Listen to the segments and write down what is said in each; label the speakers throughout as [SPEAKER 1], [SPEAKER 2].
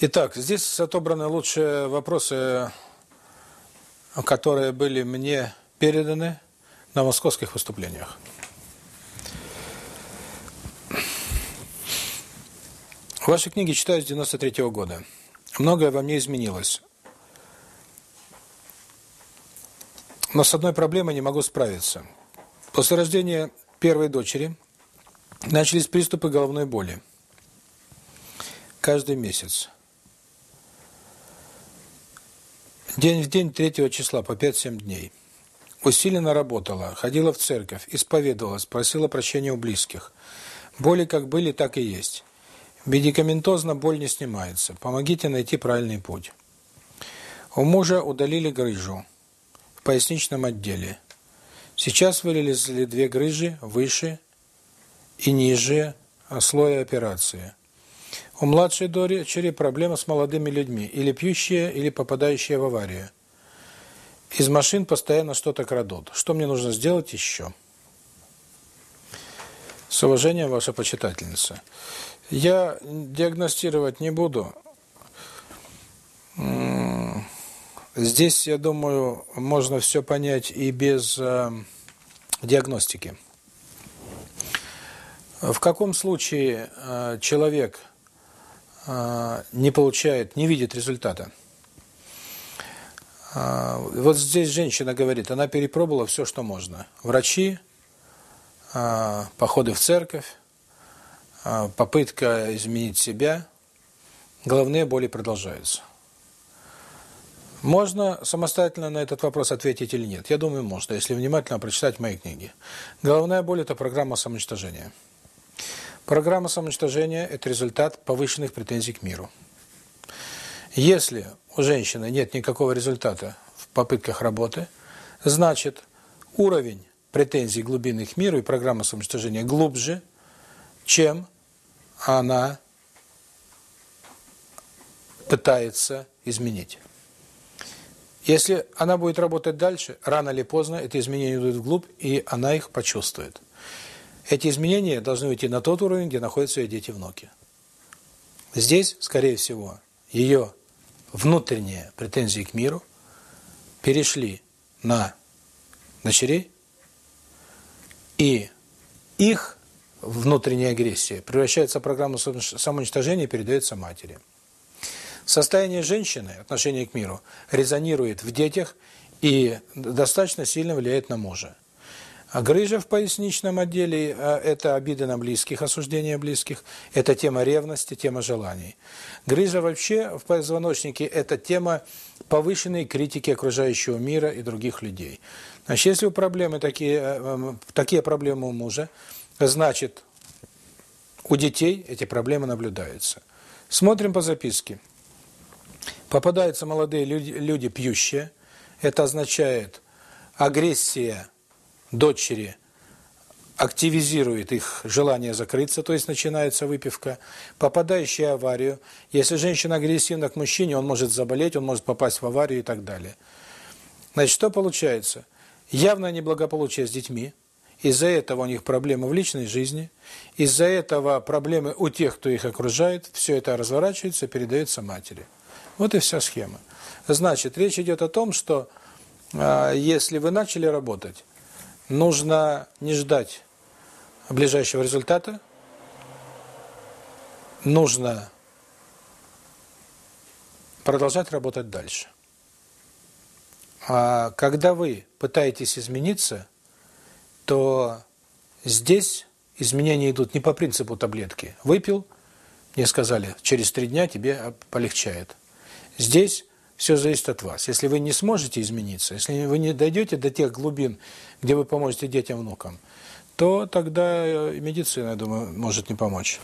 [SPEAKER 1] Итак, здесь отобраны лучшие вопросы, которые были мне переданы на московских выступлениях. Ваши книги читаю с 93 -го года. Многое во мне изменилось. Но с одной проблемой не могу справиться. После рождения первой дочери начались приступы головной боли. Каждый месяц. День в день третьего числа по пять-семь дней. Усиленно работала, ходила в церковь, исповедовалась, просила прощения у близких. Боли как были, так и есть. Медикаментозно боль не снимается. Помогите найти правильный путь. У мужа удалили грыжу в поясничном отделе. Сейчас вылезли две грыжи, выше и ниже слоя операции. У младшей Доре Черри проблема с молодыми людьми, или пьющие, или попадающие в аварию. Из машин постоянно что-то крадут. Что мне нужно сделать еще? С уважением, ваша почитательница. Я диагностировать не буду. Здесь, я думаю, можно все понять и без э, диагностики. В каком случае э, человек не получает, не видит результата. Вот здесь женщина говорит, она перепробовала все, что можно. Врачи, походы в церковь, попытка изменить себя. Головные боли продолжаются. Можно самостоятельно на этот вопрос ответить или нет? Я думаю, можно, если внимательно прочитать мои книги. Головная боль – это программа самоуничтожения. Программа самоуничтожения – это результат повышенных претензий к миру. Если у женщины нет никакого результата в попытках работы, значит, уровень претензий глубинных к миру и программа самоуничтожения глубже, чем она пытается изменить. Если она будет работать дальше, рано или поздно эти изменения идут вглубь, и она их почувствует. Эти изменения должны уйти на тот уровень, где находятся ее дети и внуки. Здесь, скорее всего, ее внутренние претензии к миру перешли на дочерей, и их внутренняя агрессия превращается в программу самоуничтожения и передается матери. Состояние женщины, отношение к миру, резонирует в детях и достаточно сильно влияет на мужа. А грыжа в поясничном отделе – это обиды на близких, осуждение близких, это тема ревности, тема желаний. Грыжа вообще в позвоночнике – это тема повышенной критики окружающего мира и других людей. Значит, если у проблемы такие, э, эм, такие проблемы у мужа, значит, у детей эти проблемы наблюдаются. Смотрим по записке. Попадаются молодые люди, люди пьющие. Это означает агрессия – дочери активизирует их желание закрыться, то есть начинается выпивка, попадающая в аварию. Если женщина агрессивна к мужчине, он может заболеть, он может попасть в аварию и так далее. Значит, что получается? Явное неблагополучие с детьми, из-за этого у них проблемы в личной жизни, из-за этого проблемы у тех, кто их окружает, все это разворачивается, передается матери. Вот и вся схема. Значит, речь идет о том, что э, если вы начали работать, нужно не ждать ближайшего результата, нужно продолжать работать дальше. А когда вы пытаетесь измениться, то здесь изменения идут не по принципу таблетки. Выпил, мне сказали, через три дня тебе полегчает. Здесь все зависит от вас. Если вы не сможете измениться, если вы не дойдете до тех глубин, где вы поможете детям, внукам, то тогда э, медицина, я думаю, может не помочь.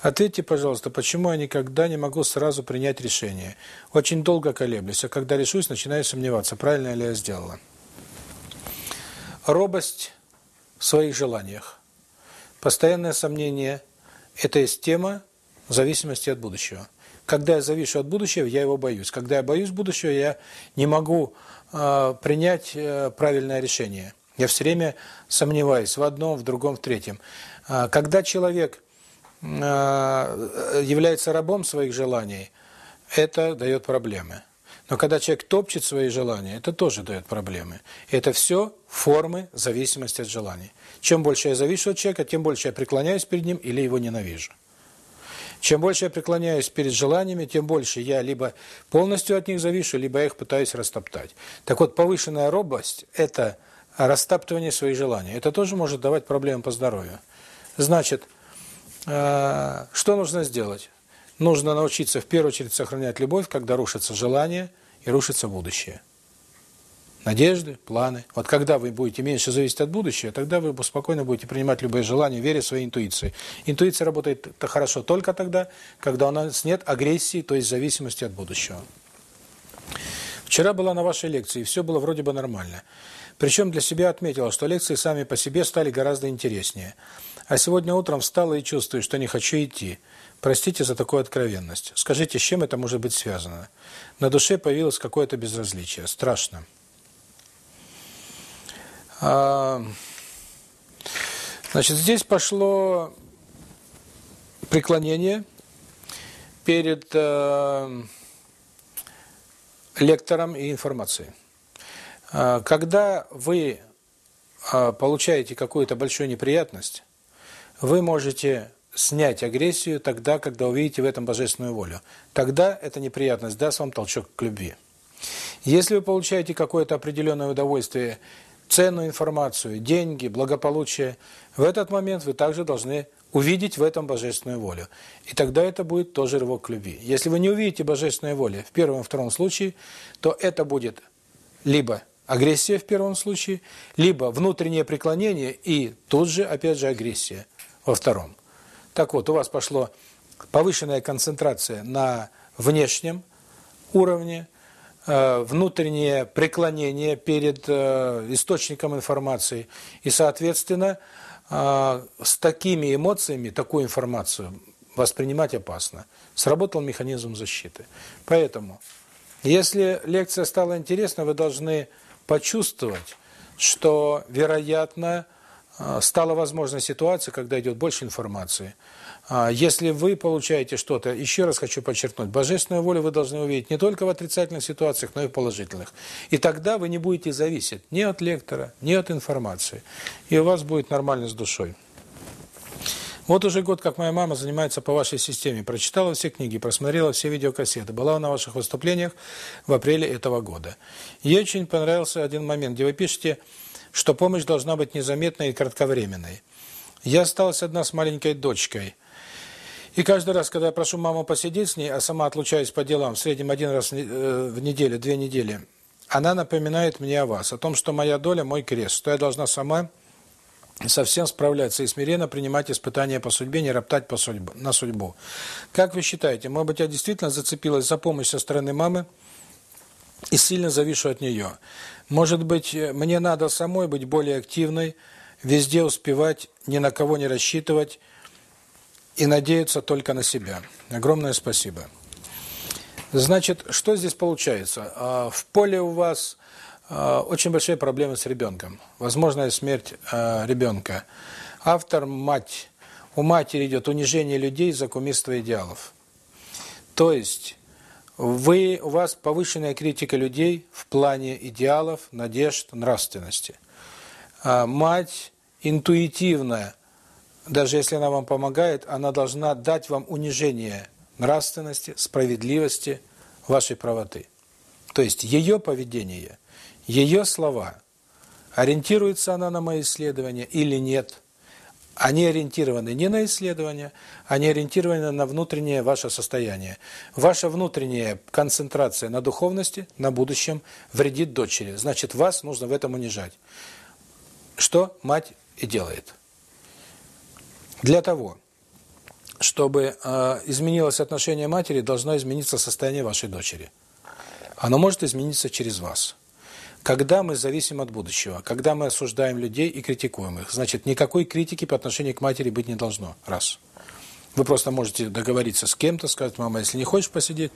[SPEAKER 1] Ответьте, пожалуйста, почему я никогда не могу сразу принять решение? Очень долго колеблюсь, а когда решусь, начинаю сомневаться, правильно ли я сделала. Робость в своих желаниях. Постоянное сомнение – это есть тема зависимости от будущего когда я завишу от будущего, я его боюсь. Когда я боюсь будущего, я не могу э, принять э, правильное решение. Я все время сомневаюсь в одном, в другом, в третьем. Э, когда человек э, является рабом своих желаний, это дает проблемы. Но когда человек топчет свои желания, это тоже дает проблемы. Это все формы зависимости от желаний. Чем больше я завишу от человека, тем больше я преклоняюсь перед ним или его ненавижу. Чем больше я преклоняюсь перед желаниями, тем больше я либо полностью от них завишу, либо их пытаюсь растоптать. Так вот, повышенная робость – это растаптывание своих желаний. Это тоже может давать проблемы по здоровью. Значит, э, что нужно сделать? Нужно научиться в первую очередь сохранять любовь, когда рушится желание и рушится будущее надежды, планы. Вот когда вы будете меньше зависеть от будущего, тогда вы спокойно будете принимать любые желания, веря своей интуиции. Интуиция работает -то хорошо только тогда, когда у нас нет агрессии, то есть зависимости от будущего. Вчера была на вашей лекции, и все было вроде бы нормально. Причем для себя отметила, что лекции сами по себе стали гораздо интереснее. А сегодня утром встала и чувствую, что не хочу идти. Простите за такую откровенность. Скажите, с чем это может быть связано? На душе появилось какое-то безразличие. Страшно. Значит, здесь пошло преклонение перед э, лектором и информацией. А, когда вы а, получаете какую-то большую неприятность, вы можете снять агрессию тогда, когда увидите в этом божественную волю. Тогда эта неприятность даст вам толчок к любви. Если вы получаете какое-то определенное удовольствие ценную информацию, деньги, благополучие, в этот момент вы также должны увидеть в этом божественную волю. И тогда это будет тоже рывок к любви. Если вы не увидите божественную волю в первом и втором случае, то это будет либо агрессия в первом случае, либо внутреннее преклонение и тут же, опять же, агрессия во втором. Так вот, у вас пошло повышенная концентрация на внешнем уровне, Э, внутреннее преклонение перед э, источником информации. И, соответственно, э, с такими эмоциями такую информацию воспринимать опасно. Сработал механизм защиты. Поэтому, если лекция стала интересна, вы должны почувствовать, что, вероятно, стала возможна ситуация, когда идет больше информации – а, если вы получаете что-то, еще раз хочу подчеркнуть, божественную волю вы должны увидеть не только в отрицательных ситуациях, но и в положительных. И тогда вы не будете зависеть ни от лектора, ни от информации. И у вас будет нормально с душой. Вот уже год, как моя мама занимается по вашей системе. Прочитала все книги, просмотрела все видеокассеты. Была на ваших выступлениях в апреле этого года. Ей очень понравился один момент, где вы пишете, что помощь должна быть незаметной и кратковременной. Я осталась одна с маленькой дочкой – и каждый раз, когда я прошу маму посидеть с ней, а сама отлучаюсь по делам, в среднем один раз э, в неделю, две недели, она напоминает мне о вас, о том, что моя доля – мой крест, что я должна сама совсем справляться и смиренно принимать испытания по судьбе, не роптать по судьбу, на судьбу. Как вы считаете, может быть, я действительно зацепилась за помощь со стороны мамы и сильно завишу от нее? Может быть, мне надо самой быть более активной, везде успевать, ни на кого не рассчитывать, и надеяться только на себя. Огромное спасибо. Значит, что здесь получается? А, в поле у вас а, очень большие проблемы с ребенком. Возможная смерть а, ребенка. Автор – мать. У матери идет унижение людей за кумирство идеалов. То есть вы у вас повышенная критика людей в плане идеалов, надежд, нравственности. Мать интуитивная – даже если она вам помогает, она должна дать вам унижение нравственности, справедливости, вашей правоты. То есть ее поведение, ее слова, ориентируется она на мои исследования или нет. Они ориентированы не на исследования, они ориентированы на внутреннее ваше состояние. Ваша внутренняя концентрация на духовности на будущем вредит дочери. Значит, вас нужно в этом унижать. Что мать и делает. Для того, чтобы э, изменилось отношение матери, должно измениться состояние вашей дочери. Оно может измениться через вас. Когда мы зависим от будущего, когда мы осуждаем людей и критикуем их, значит, никакой критики по отношению к матери быть не должно. Раз. Вы просто можете договориться с кем-то, сказать, мама, если не хочешь посидеть,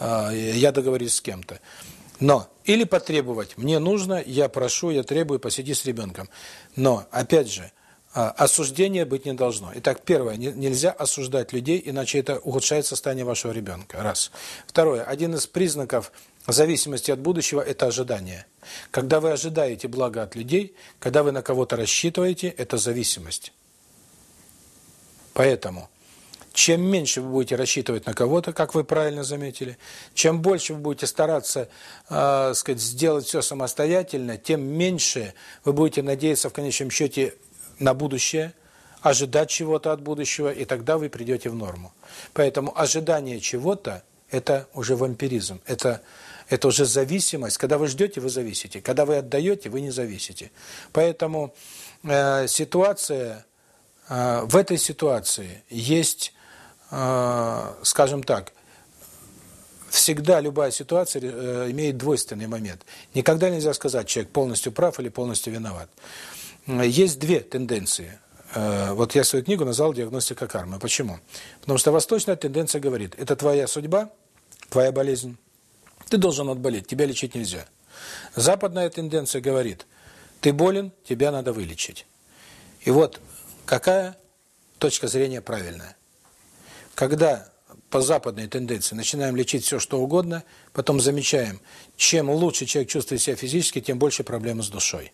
[SPEAKER 1] э, я договорюсь с кем-то. Но или потребовать, мне нужно, я прошу, я требую, посиди с ребенком. Но, опять же, а, осуждение быть не должно. Итак, первое, нельзя осуждать людей, иначе это ухудшает состояние вашего ребенка. Раз. Второе, один из признаков зависимости от будущего – это ожидание. Когда вы ожидаете блага от людей, когда вы на кого-то рассчитываете, это зависимость. Поэтому чем меньше вы будете рассчитывать на кого-то, как вы правильно заметили, чем больше вы будете стараться э, сказать, сделать все самостоятельно, тем меньше вы будете надеяться в конечном счете на будущее, ожидать чего-то от будущего, и тогда вы придете в норму. Поэтому ожидание чего-то – это уже вампиризм, это, это уже зависимость. Когда вы ждете, вы зависите. Когда вы отдаете, вы не зависите. Поэтому э, ситуация, э, в этой ситуации есть, э, скажем так, всегда любая ситуация имеет двойственный момент. Никогда нельзя сказать, человек полностью прав или полностью виноват есть две тенденции. Э, вот я свою книгу назвал «Диагностика кармы». Почему? Потому что восточная тенденция говорит, это твоя судьба, твоя болезнь, ты должен отболеть, тебя лечить нельзя. Западная тенденция говорит, ты болен, тебя надо вылечить. И вот какая точка зрения правильная? Когда по западной тенденции. Начинаем лечить все, что угодно, потом замечаем, чем лучше человек чувствует себя физически, тем больше проблемы с душой.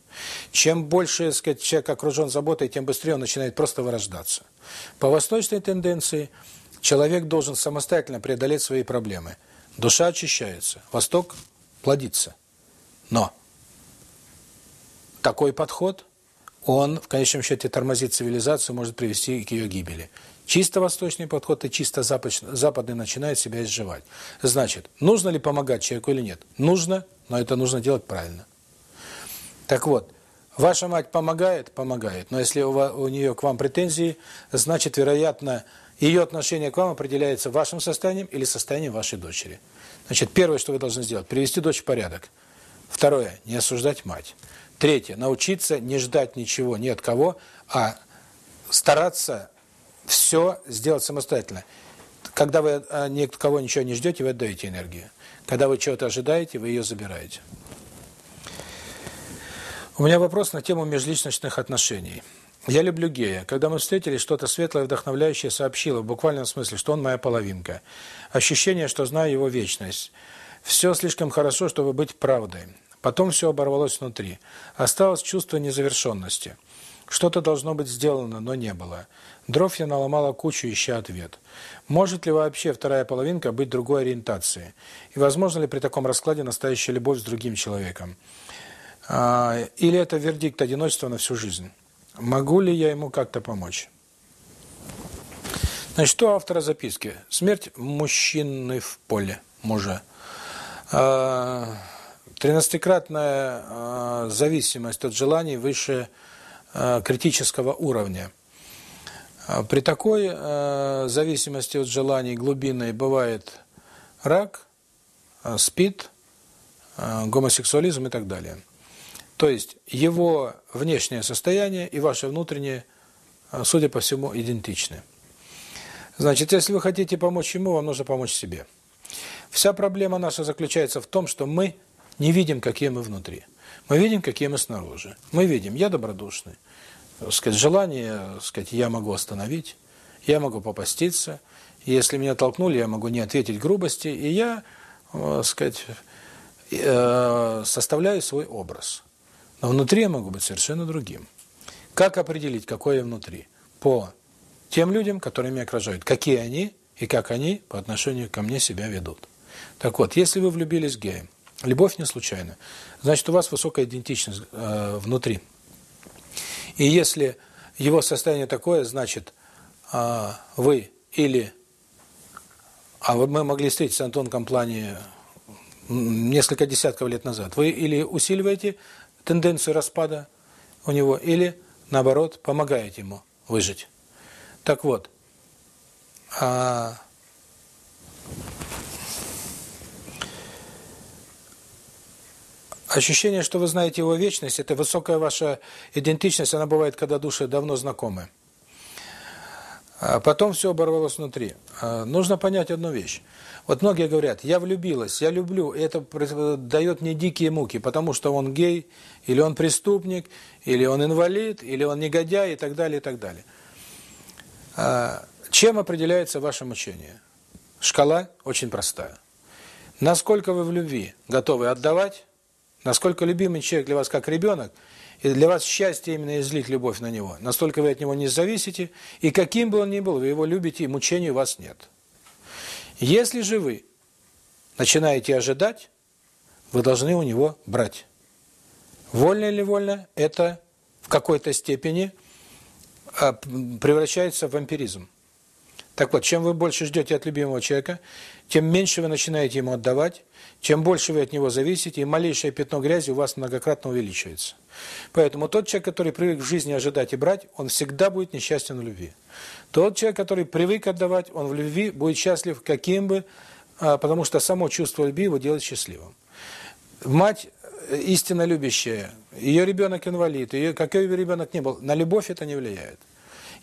[SPEAKER 1] Чем больше сказать, человек окружен заботой, тем быстрее он начинает просто вырождаться. По восточной тенденции человек должен самостоятельно преодолеть свои проблемы. Душа очищается, Восток плодится. Но такой подход, он в конечном счете тормозит цивилизацию, может привести к ее гибели чисто восточный подход и чисто западный начинает себя изживать. Значит, нужно ли помогать человеку или нет? Нужно, но это нужно делать правильно. Так вот, ваша мать помогает? Помогает. Но если у, у нее к вам претензии, значит, вероятно, ее отношение к вам определяется вашим состоянием или состоянием вашей дочери. Значит, первое, что вы должны сделать, привести дочь в порядок. Второе, не осуждать мать. Третье, научиться не ждать ничего ни от кого, а стараться все сделать самостоятельно. Когда вы э, никого ничего не ждете, вы отдаете энергию. Когда вы чего-то ожидаете, вы ее забираете. У меня вопрос на тему межличностных отношений. Я люблю гея. Когда мы встретились, что-то светлое, вдохновляющее сообщило, в буквальном смысле, что он моя половинка. Ощущение, что знаю его вечность. Все слишком хорошо, чтобы быть правдой. Потом все оборвалось внутри. Осталось чувство незавершенности. Что-то должно быть сделано, но не было. Дров я наломала кучу, ища ответ. Может ли вообще вторая половинка быть другой ориентации? И возможно ли при таком раскладе настоящая любовь с другим человеком? А, или это вердикт одиночества на всю жизнь? Могу ли я ему как-то помочь? Значит, что автора записки? Смерть мужчины в поле, мужа. А, тринадцатикратная а, зависимость от желаний выше критического уровня. При такой зависимости от желаний глубинной бывает рак, спид, гомосексуализм и так далее. То есть его внешнее состояние и ваше внутреннее, судя по всему, идентичны. Значит, если вы хотите помочь ему, вам нужно помочь себе. Вся проблема наша заключается в том, что мы не видим, какие мы внутри. Мы видим, какие мы снаружи. Мы видим, я добродушный. Сказать, желание, сказать, я могу остановить, я могу попаститься. Если меня толкнули, я могу не ответить грубости. И я, э, сказать, э, составляю свой образ. Но внутри я могу быть совершенно другим. Как определить, какой я внутри? По тем людям, которые меня окружают. Какие они и как они по отношению ко мне себя ведут. Так вот, если вы влюбились в гея. Любовь не случайна. Значит, у вас высокая идентичность э, внутри. И если его состояние такое, значит, э, вы или... А мы могли встретиться на тонком плане несколько десятков лет назад. Вы или усиливаете тенденцию распада у него, или, наоборот, помогаете ему выжить. Так вот, а Ощущение, что вы знаете его вечность, это высокая ваша идентичность, она бывает, когда души давно знакомы. А потом все оборвалось внутри. А, нужно понять одну вещь. Вот многие говорят, я влюбилась, я люблю, и это дает мне дикие муки, потому что он гей, или он преступник, или он инвалид, или он негодяй, и так далее, и так далее. А, чем определяется ваше мучение? Шкала очень простая. Насколько вы в любви готовы отдавать, Насколько любимый человек для вас как ребенок, и для вас счастье именно излить любовь на него. Настолько вы от него не зависите, и каким бы он ни был, вы его любите, и мучений у вас нет. Если же вы начинаете ожидать, вы должны у него брать. Вольно или вольно, это в какой-то степени а, превращается в вампиризм. Так вот, чем вы больше ждете от любимого человека, тем меньше вы начинаете ему отдавать, чем больше вы от него зависите, и малейшее пятно грязи у вас многократно увеличивается. Поэтому тот человек, который привык в жизни ожидать и брать, он всегда будет несчастен в любви. Тот человек, который привык отдавать, он в любви будет счастлив каким бы, а, потому что само чувство любви его делает счастливым. Мать э, истинно любящая, ее ребенок инвалид, ее, какой бы ребенок ни был, на любовь это не влияет.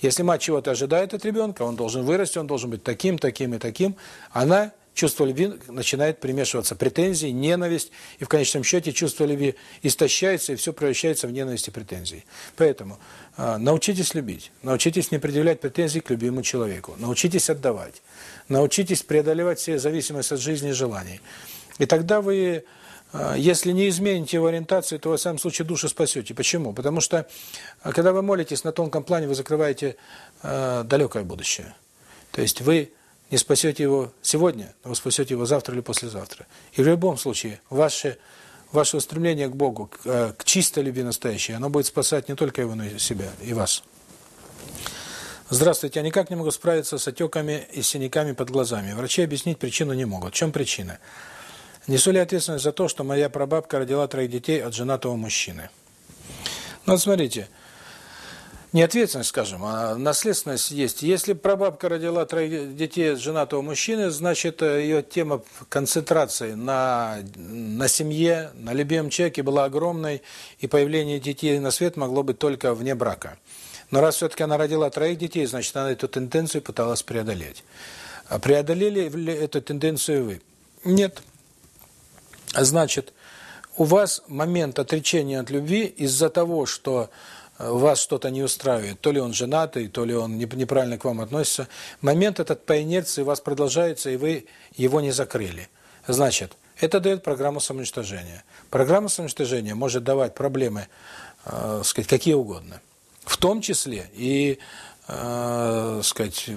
[SPEAKER 1] Если мать чего-то ожидает от ребенка, он должен вырасти, он должен быть таким, таким и таким, она чувство любви начинает примешиваться претензии, ненависть, и в конечном счете чувство любви истощается, и все превращается в ненависть и претензии. Поэтому э, научитесь любить, научитесь не предъявлять претензий к любимому человеку, научитесь отдавать, научитесь преодолевать все зависимости от жизни и желаний. И тогда вы а, если не измените его ориентацию, то в самом случае, душу спасете. Почему? Потому что, а, когда вы молитесь на тонком плане, вы закрываете э, далекое будущее. То есть вы не спасете его сегодня, но вы спасете его завтра или послезавтра. И в любом случае, ваше, ваше стремление к Богу, к, э, к чистой любви настоящей, оно будет спасать не только его, но и себя, и вас. Здравствуйте, я никак не могу справиться с отеками и синяками под глазами. Врачи объяснить причину не могут. В чем причина? Несу ли ответственность за то, что моя прабабка родила троих детей от женатого мужчины? Ну, вот смотрите, смотрите неответственность, скажем, а наследственность есть. Если прабабка родила троих детей женатого мужчины, значит, э, ее тема концентрации на, на семье, на любимом человеке была огромной, и появление детей на свет могло быть только вне брака. Но раз все-таки она родила троих детей, значит, она эту тенденцию пыталась преодолеть. А преодолели ли эту тенденцию вы? Нет. Значит, у вас момент отречения от любви из-за того, что вас что-то не устраивает, то ли он женатый, то ли он неправильно к вам относится, момент этот по инерции у вас продолжается, и вы его не закрыли. Значит, это дает программу самоуничтожения. Программа самоуничтожения может давать проблемы, э, сказать, какие угодно. В том числе и, э, сказать,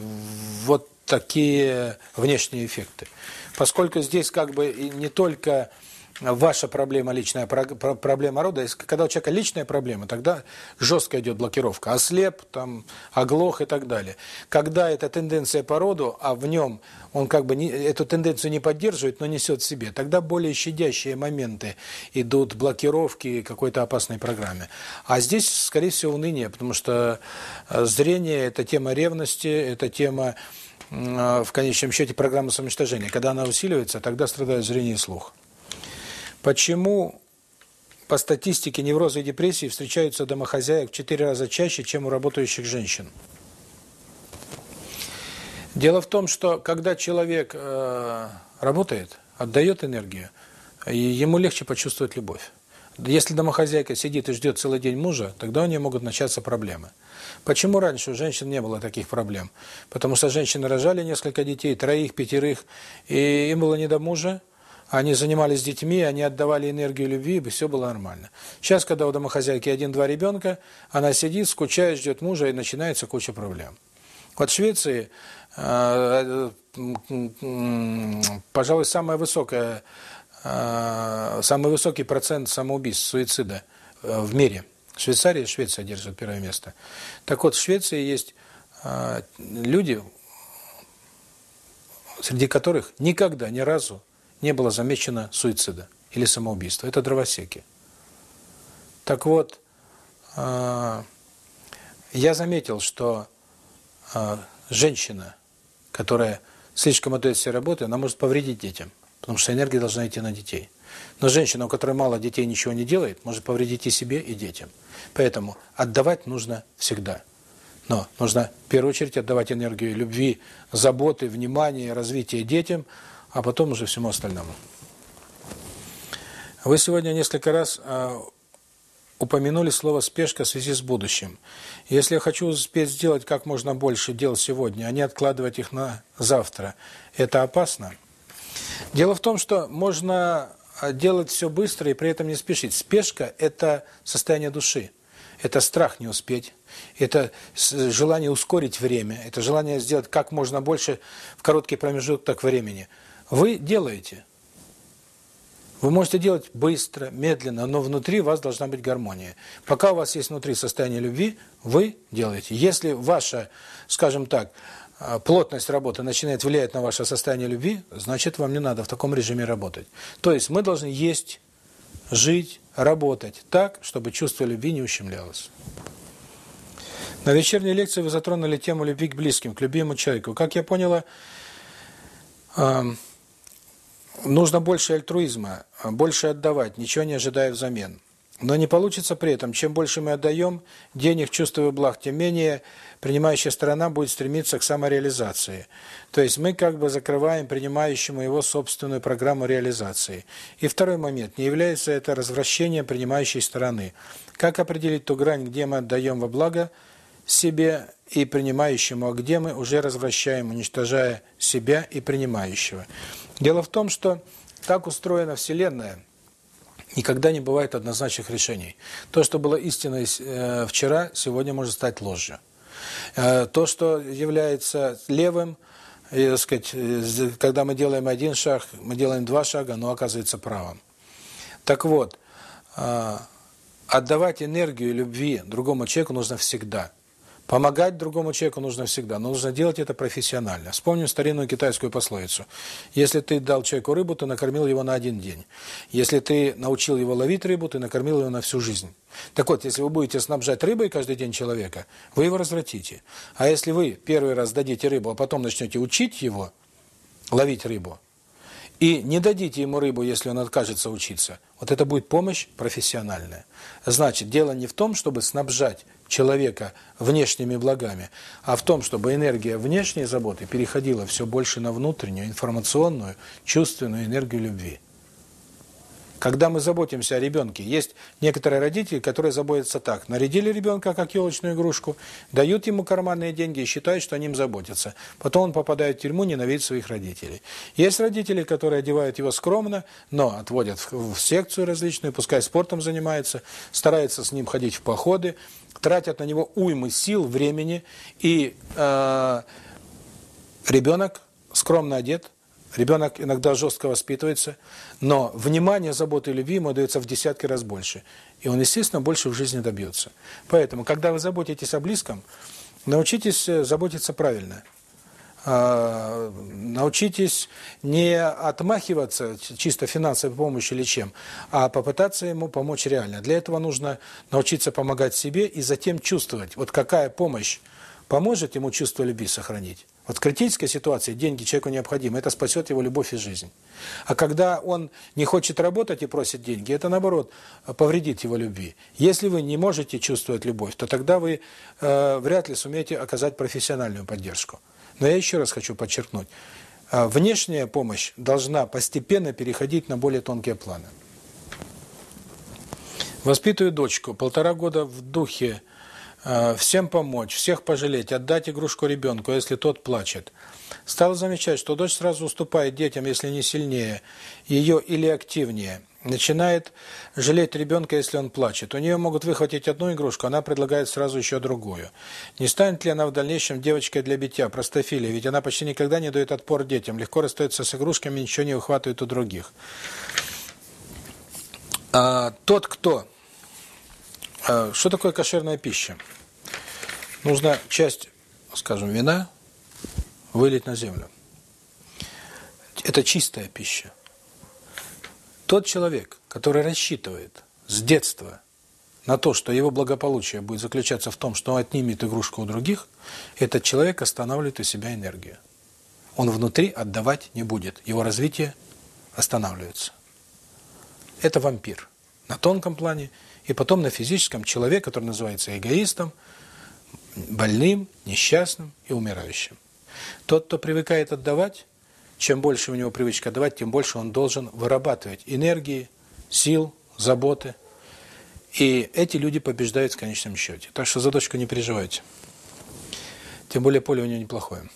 [SPEAKER 1] вот такие внешние эффекты. Поскольку здесь как бы не только ваша проблема, личная проблема рода, когда у человека личная проблема, тогда жестко идет блокировка, ослеп, там, оглох и так далее. Когда эта тенденция по роду, а в нем он как бы не, эту тенденцию не поддерживает, но несет в себе, тогда более щадящие моменты идут блокировки какой-то опасной программе. А здесь, скорее всего, уныние, потому что э, зрение – это тема ревности, это тема э, в конечном счете программы самоуничтожения. Когда она усиливается, тогда страдают зрение и слух. Почему по статистике неврозы и депрессии встречаются домохозяек в 4 раза чаще, чем у работающих женщин? Дело в том, что когда человек э, работает, отдает энергию, ему легче почувствовать любовь. Если домохозяйка сидит и ждет целый день мужа, тогда у нее могут начаться проблемы. Почему раньше у женщин не было таких проблем? Потому что женщины рожали несколько детей, троих, пятерых, и им было не до мужа, они занимались детьми, они отдавали энергию любви, и все было нормально. Сейчас, когда у домохозяйки один-два ребенка, она сидит, скучает, ждет мужа, и начинается куча проблем. Вот в Швеции, э, э, пожалуй, самая высокая, э, самый высокий процент самоубийств, суицида в мире. Швейцария, Швеция держит первое место. Так вот, в Швеции есть люди, среди которых никогда, ни разу не было замечено суицида или самоубийства. Это дровосеки. Так вот, а, я заметил, что а, женщина, которая слишком отдает отдается работы, она может повредить детям, потому что энергия должна идти на детей. Но женщина, у которой мало детей, ничего не делает, может повредить и себе, и детям. Поэтому отдавать нужно всегда. Но нужно в первую очередь отдавать энергию любви, заботы, внимания, развития детям – а потом уже всему остальному. Вы сегодня несколько раз упомянули слово «спешка» в связи с будущим. Если я хочу успеть сделать как можно больше дел сегодня, а не откладывать их на завтра, это опасно? Дело в том, что можно делать все быстро и при этом не спешить. Спешка – это состояние души. Это страх не успеть, это желание ускорить время, это желание сделать как можно больше в короткий промежуток времени – вы делаете. Вы можете делать быстро, медленно, но внутри вас должна быть гармония. Пока у вас есть внутри состояние любви, вы делаете. Если ваша, скажем так, а, плотность работы начинает влиять на ваше состояние любви, значит, вам не надо в таком режиме работать. То есть мы должны есть, жить, работать так, чтобы чувство любви не ущемлялось. На вечерней лекции вы затронули тему любви к близким, к любимому человеку. Как я поняла, эм, Нужно больше альтруизма, больше отдавать, ничего не ожидая взамен. Но не получится при этом. Чем больше мы отдаем денег, чувств и благ, тем менее принимающая сторона будет стремиться к самореализации. То есть мы как бы закрываем принимающему его собственную программу реализации. И второй момент. Не является это развращение принимающей стороны. Как определить ту грань, где мы отдаем во благо – себе и принимающему, а где мы уже развращаем, уничтожая себя и принимающего. Дело в том, что так устроена Вселенная, никогда не бывает однозначных решений. То, что было истиной э, вчера, сегодня может стать ложью. Э, то, что является левым, и, так сказать, э, когда мы делаем один шаг, мы делаем два шага, но оказывается правым. Так вот, отдавать энергию любви другому человеку нужно всегда – Помогать другому человеку нужно всегда, но нужно делать это профессионально. Вспомним старинную китайскую пословицу. Если ты дал человеку рыбу, ты накормил его на один день. Если ты научил его ловить рыбу, ты накормил его на всю жизнь. Так вот, если вы будете снабжать рыбой каждый день человека, вы его развратите. А если вы первый раз дадите рыбу, а потом начнете учить его ловить рыбу, и не дадите ему рыбу, если он откажется учиться, вот это будет помощь профессиональная. Значит, дело не в том, чтобы снабжать человека внешними благами, а в том, чтобы энергия внешней заботы переходила все больше на внутреннюю, информационную, чувственную энергию любви. Когда мы заботимся о ребенке, есть некоторые родители, которые заботятся так. Нарядили ребенка как елочную игрушку, дают ему карманные деньги и считают, что о ним заботятся. Потом он попадает в тюрьму, ненавидит своих родителей. Есть родители, которые одевают его скромно, но отводят в, секцию различную, пускай спортом занимается, стараются с ним ходить в походы, тратят на него уймы сил, времени, и э, ребенок скромно одет, Ребенок иногда жестко воспитывается, но внимание, забота и любви ему дается в десятки раз больше. И он, естественно, больше в жизни добьется. Поэтому, когда вы заботитесь о близком, научитесь э, заботиться правильно. А, научитесь не отмахиваться чисто финансовой помощью или чем, а попытаться ему помочь реально. Для этого нужно научиться помогать себе и затем чувствовать, вот какая помощь поможет ему чувство любви сохранить. Вот критическая ситуация, деньги человеку необходимы, это спасет его любовь и жизнь. А когда он не хочет работать и просит деньги, это наоборот повредит его любви. Если вы не можете чувствовать любовь, то тогда вы э, вряд ли сумеете оказать профессиональную поддержку. Но я еще раз хочу подчеркнуть, э, внешняя помощь должна постепенно переходить на более тонкие планы. Воспитываю дочку, полтора года в духе всем помочь, всех пожалеть, отдать игрушку ребенку, а если тот плачет. Стал замечать, что дочь сразу уступает детям, если не сильнее, ее или активнее. Начинает жалеть ребенка, если он плачет. У нее могут выхватить одну игрушку, она предлагает сразу еще другую. Не станет ли она в дальнейшем девочкой для битья, простофилия? Ведь она почти никогда не дает отпор детям, легко расстается с игрушками, ничего не выхватывает у других. А, тот, кто Э, что такое кошерная пища? Нужно часть, скажем, вина вылить на землю. Это чистая пища. Тот человек, который рассчитывает с детства на то, что его благополучие будет заключаться в том, что он отнимет игрушку у других, этот человек останавливает у себя энергию. Он внутри отдавать не будет. Его развитие останавливается. Это вампир. На тонком плане – и потом на физическом человек, который называется эгоистом, больным, несчастным и умирающим. Тот, кто привыкает отдавать, чем больше у него привычка отдавать, тем больше он должен вырабатывать энергии, сил, заботы. И эти люди побеждают в конечном счете. Так что за дочку не переживайте. Тем более поле у него неплохое.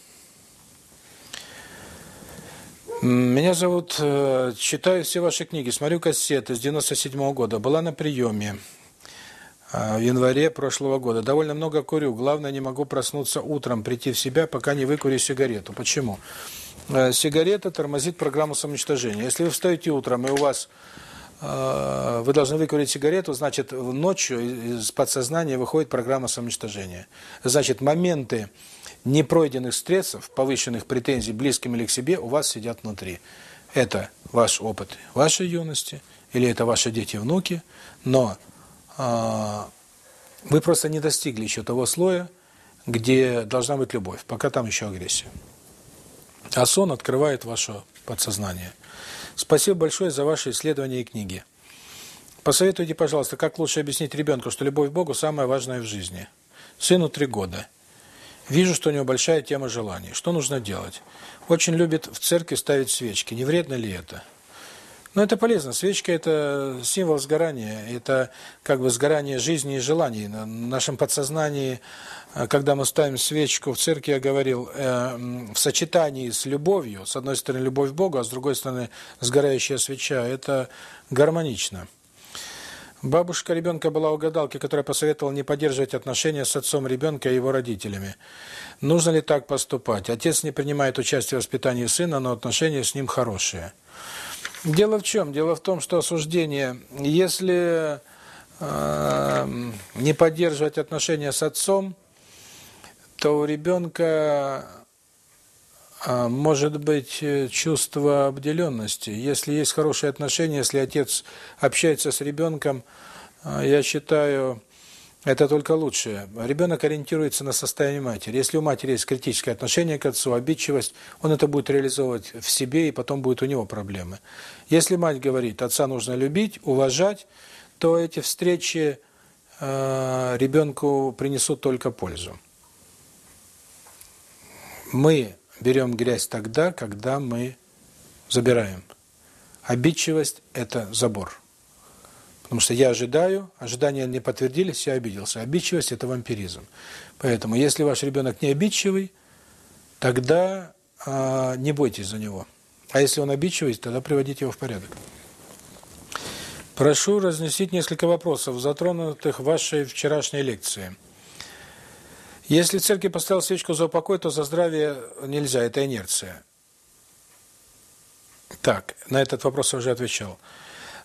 [SPEAKER 1] Меня зовут, э, читаю все ваши книги, смотрю кассеты с 97 -го года, была на приеме э, в январе прошлого года. Довольно много курю, главное, не могу проснуться утром, прийти в себя, пока не выкурю сигарету. Почему? Э, сигарета тормозит программу самоуничтожения. Если вы встаете утром, и у вас вы должны выкурить сигарету, значит, ночью из подсознания выходит программа самоуничтожения. Значит, моменты, непройденных стрессов, повышенных претензий близкими или к себе у вас сидят внутри. Это ваш опыт вашей юности, или это ваши дети и внуки, но э, вы просто не достигли еще того слоя, где должна быть любовь, пока там еще агрессия. А сон открывает ваше подсознание. Спасибо большое за ваши исследования и книги. Посоветуйте, пожалуйста, как лучше объяснить ребенку, что любовь к Богу самая важная в жизни. Сыну три года – Вижу, что у него большая тема желаний. Что нужно делать? Очень любит в церкви ставить свечки. Не вредно ли это? Но это полезно. Свечка – это символ сгорания. Это как бы сгорание жизни и желаний. На нашем подсознании, э, когда мы ставим свечку в церкви, я говорил, э, в сочетании с любовью, с одной стороны, любовь к Богу, а с другой стороны, сгорающая свеча – это гармонично. Бабушка ребенка была у которая посоветовала не поддерживать отношения с отцом ребенка и его родителями. Нужно ли так поступать? Отец не принимает участие в воспитании сына, но отношения с ним хорошие. Дело в чем? Дело в том, что осуждение, если э, не поддерживать отношения с отцом, то у ребенка а, может быть э, чувство обделенности. Если есть хорошие отношения, если отец общается с ребенком, а, я считаю, это только лучшее. Ребенок ориентируется на состояние матери. Если у матери есть критическое отношение к отцу, обидчивость, он это будет реализовывать в себе, и потом будет у него проблемы. Если мать говорит, отца нужно любить, уважать, то эти встречи а, ребенку принесут только пользу. Мы берем грязь тогда, когда мы забираем. А Обидчивость – это забор. Потому что я ожидаю, ожидания не подтвердились, я обиделся. А Обидчивость – это вампиризм. Поэтому, если ваш ребенок не обидчивый, тогда э, не бойтесь за него. А если он обидчивый, тогда приводите его в порядок. Прошу разнесить несколько вопросов, затронутых вашей вчерашней лекцией. Если церкви поставил свечку за упокой, то за здравие нельзя, это инерция. Так, на этот вопрос я уже отвечал.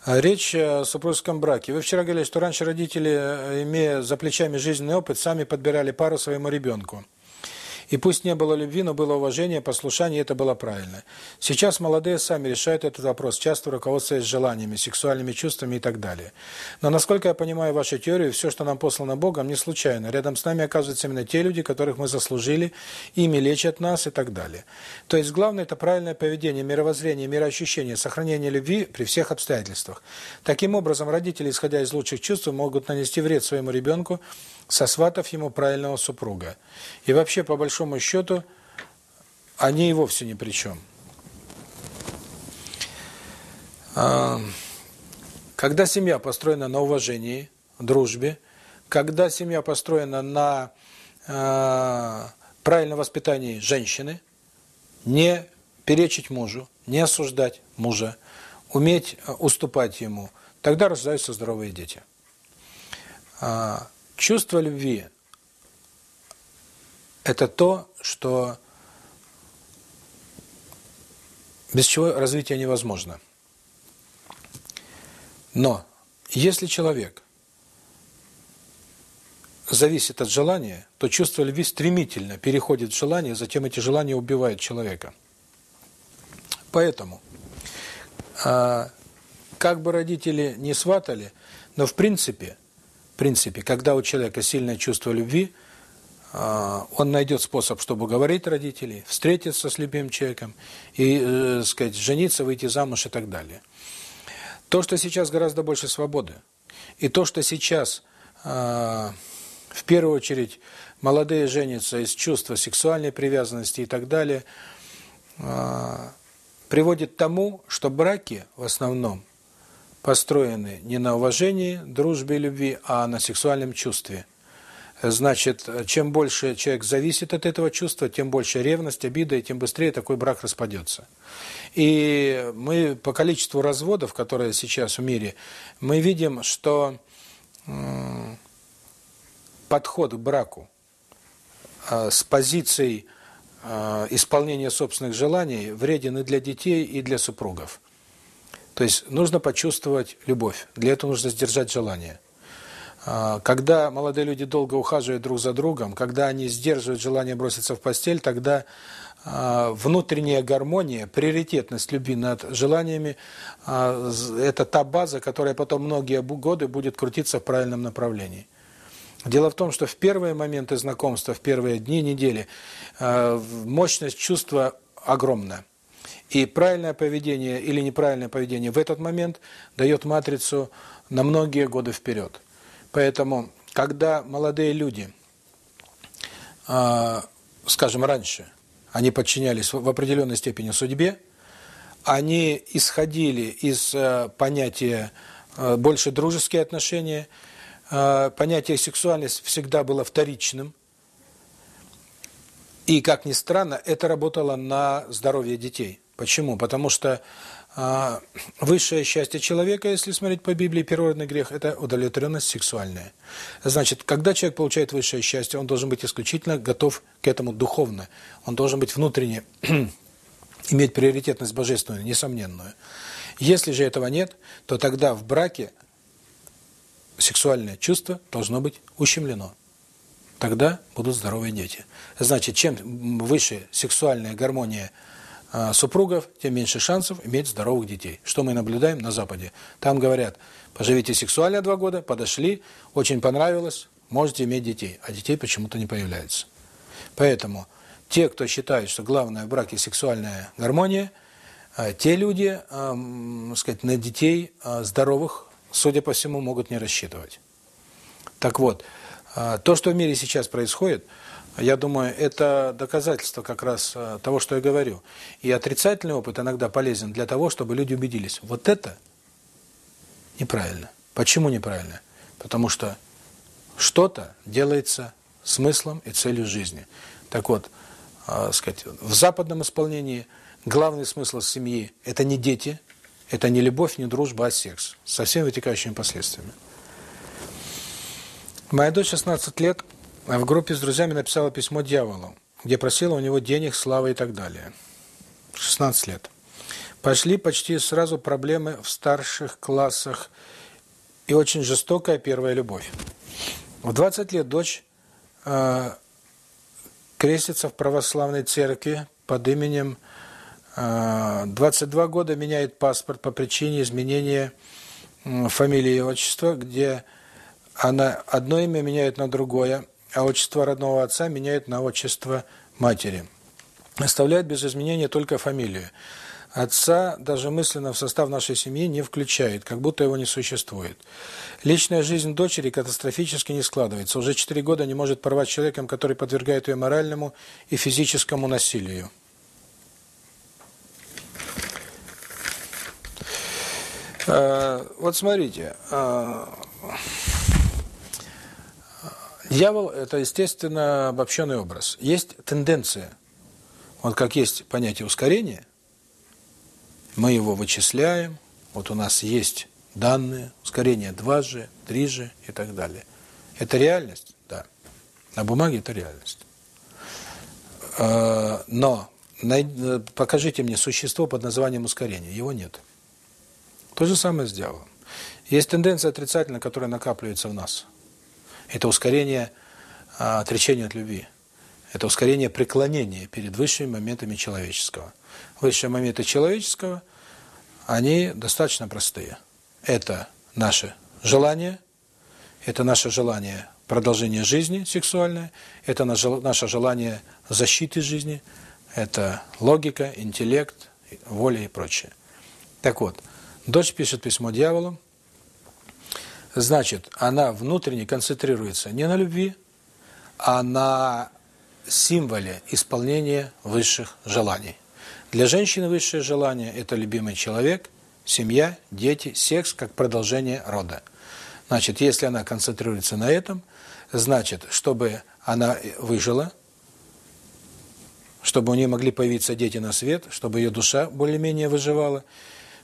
[SPEAKER 1] А, речь э, о супружеском браке. Вы вчера говорили, что раньше родители, э, имея за плечами жизненный опыт, сами подбирали пару своему ребенку. И пусть не было любви, но было уважение, послушание, это было правильно. Сейчас молодые сами решают этот вопрос, часто руководствуясь желаниями, сексуальными чувствами и так далее. Но, насколько я понимаю вашу теорию, все, что нам послано Богом, не случайно. Рядом с нами оказываются именно те люди, которых мы заслужили, ими лечат нас и так далее. То есть главное – это правильное поведение, мировоззрение, мироощущение, сохранение любви при всех обстоятельствах. Таким образом, родители, исходя из лучших чувств, могут нанести вред своему ребенку, сосватав ему правильного супруга. И вообще, по большому большому счету они и вовсе ни при чем. А, когда семья построена на уважении, дружбе, когда семья построена на а, правильном воспитании женщины, не перечить мужу, не осуждать мужа, уметь а, уступать ему, тогда рождаются здоровые дети. Чувство любви это то, что без чего развитие невозможно. Но если человек зависит от желания, то чувство любви стремительно переходит в желание, затем эти желания убивают человека. Поэтому, а, как бы родители не сватали, но в принципе, в принципе, когда у человека сильное чувство любви – он найдет способ, чтобы уговорить родителей, встретиться с любимым человеком и, э, сказать, жениться, выйти замуж и так далее. То, что сейчас гораздо больше свободы, и то, что сейчас э, в первую очередь молодые женятся из чувства сексуальной привязанности и так далее, э, приводит к тому, что браки в основном построены не на уважении, дружбе и любви, а на сексуальном чувстве – Значит, чем больше человек зависит от этого чувства, тем больше ревность, обида, и тем быстрее такой брак распадется. И мы по количеству разводов, которые сейчас в мире, мы видим, что подход к браку э, с позицией э, исполнения собственных желаний вреден и для детей, и для супругов. То есть нужно почувствовать любовь. Для этого нужно сдержать желание. Когда молодые люди долго ухаживают друг за другом, когда они сдерживают желание броситься в постель, тогда а, внутренняя гармония, приоритетность любви над желаниями а, – это та база, которая потом многие годы будет крутиться в правильном направлении. Дело в том, что в первые моменты знакомства, в первые дни недели а, мощность чувства огромная. И правильное поведение или неправильное поведение в этот момент дает матрицу на многие годы вперед. Поэтому, когда молодые люди, а, скажем, раньше, они подчинялись в определенной степени судьбе, они исходили из э, понятия э, больше дружеские отношения, э, понятие сексуальность всегда было вторичным, и, как ни странно, это работало на здоровье детей. Почему? Потому что высшее счастье человека, если смотреть по Библии, первородный грех – это удовлетворенность сексуальная. Значит, когда человек получает высшее счастье, он должен быть исключительно готов к этому духовно. Он должен быть внутренне, иметь приоритетность божественную, несомненную. Если же этого нет, то тогда в браке сексуальное чувство должно быть ущемлено. Тогда будут здоровые дети. Значит, чем выше сексуальная гармония – супругов, тем меньше шансов иметь здоровых детей. Что мы наблюдаем на Западе? Там говорят, поживите сексуально два года, подошли, очень понравилось, можете иметь детей. А детей почему-то не появляется. Поэтому те, кто считает, что главное в браке сексуальная гармония, те люди, э, сказать, на детей здоровых, судя по всему, могут не рассчитывать. Так вот, то, что в мире сейчас происходит – я думаю, это доказательство как раз э, того, что я говорю. И отрицательный опыт иногда полезен для того, чтобы люди убедились. Вот это неправильно. Почему неправильно? Потому что что-то делается смыслом и целью жизни. Так вот, э, сказать, в западном исполнении главный смысл семьи – это не дети, это не любовь, не дружба, а секс. Со всеми вытекающими последствиями. Моя дочь 16 лет в группе с друзьями написала письмо дьяволу, где просила у него денег, славы и так далее. 16 лет. Пошли почти сразу проблемы в старших классах и очень жестокая первая любовь. В 20 лет дочь э, крестится в православной церкви под именем э, 22 года меняет паспорт по причине изменения э, фамилии и отчества, где она одно имя меняет на другое а отчество родного отца меняет на отчество матери. Оставляет без изменения только фамилию. Отца даже мысленно в состав нашей семьи не включает, как будто его не существует. Личная жизнь дочери катастрофически не складывается. Уже четыре года не может порвать с человеком, который подвергает ее моральному и физическому насилию. Вот смотрите, Дьявол – это, естественно, обобщенный образ. Есть тенденция. Вот как есть понятие ускорения, мы его вычисляем, вот у нас есть данные, ускорение 2G, 3G и так далее. Это реальность? Да. На бумаге это реальность. Э, но э, покажите мне существо под названием ускорение. Его нет. То же самое с дьяволом. Есть тенденция отрицательная, которая накапливается в нас – это ускорение а, отречения от любви. Это ускорение преклонения перед высшими моментами человеческого. Высшие моменты человеческого, они достаточно простые. Это наше желание, это наше желание продолжения жизни сексуальное, это наше желание защиты жизни, это логика, интеллект, воля и прочее. Так вот, дочь пишет письмо дьяволу, Значит, она внутренне концентрируется не на любви, а на символе исполнения высших желаний. Для женщины высшее желание – это любимый человек, семья, дети, секс как продолжение рода. Значит, если она концентрируется на этом, значит, чтобы она выжила, чтобы у нее могли появиться дети на свет, чтобы ее душа более-менее выживала,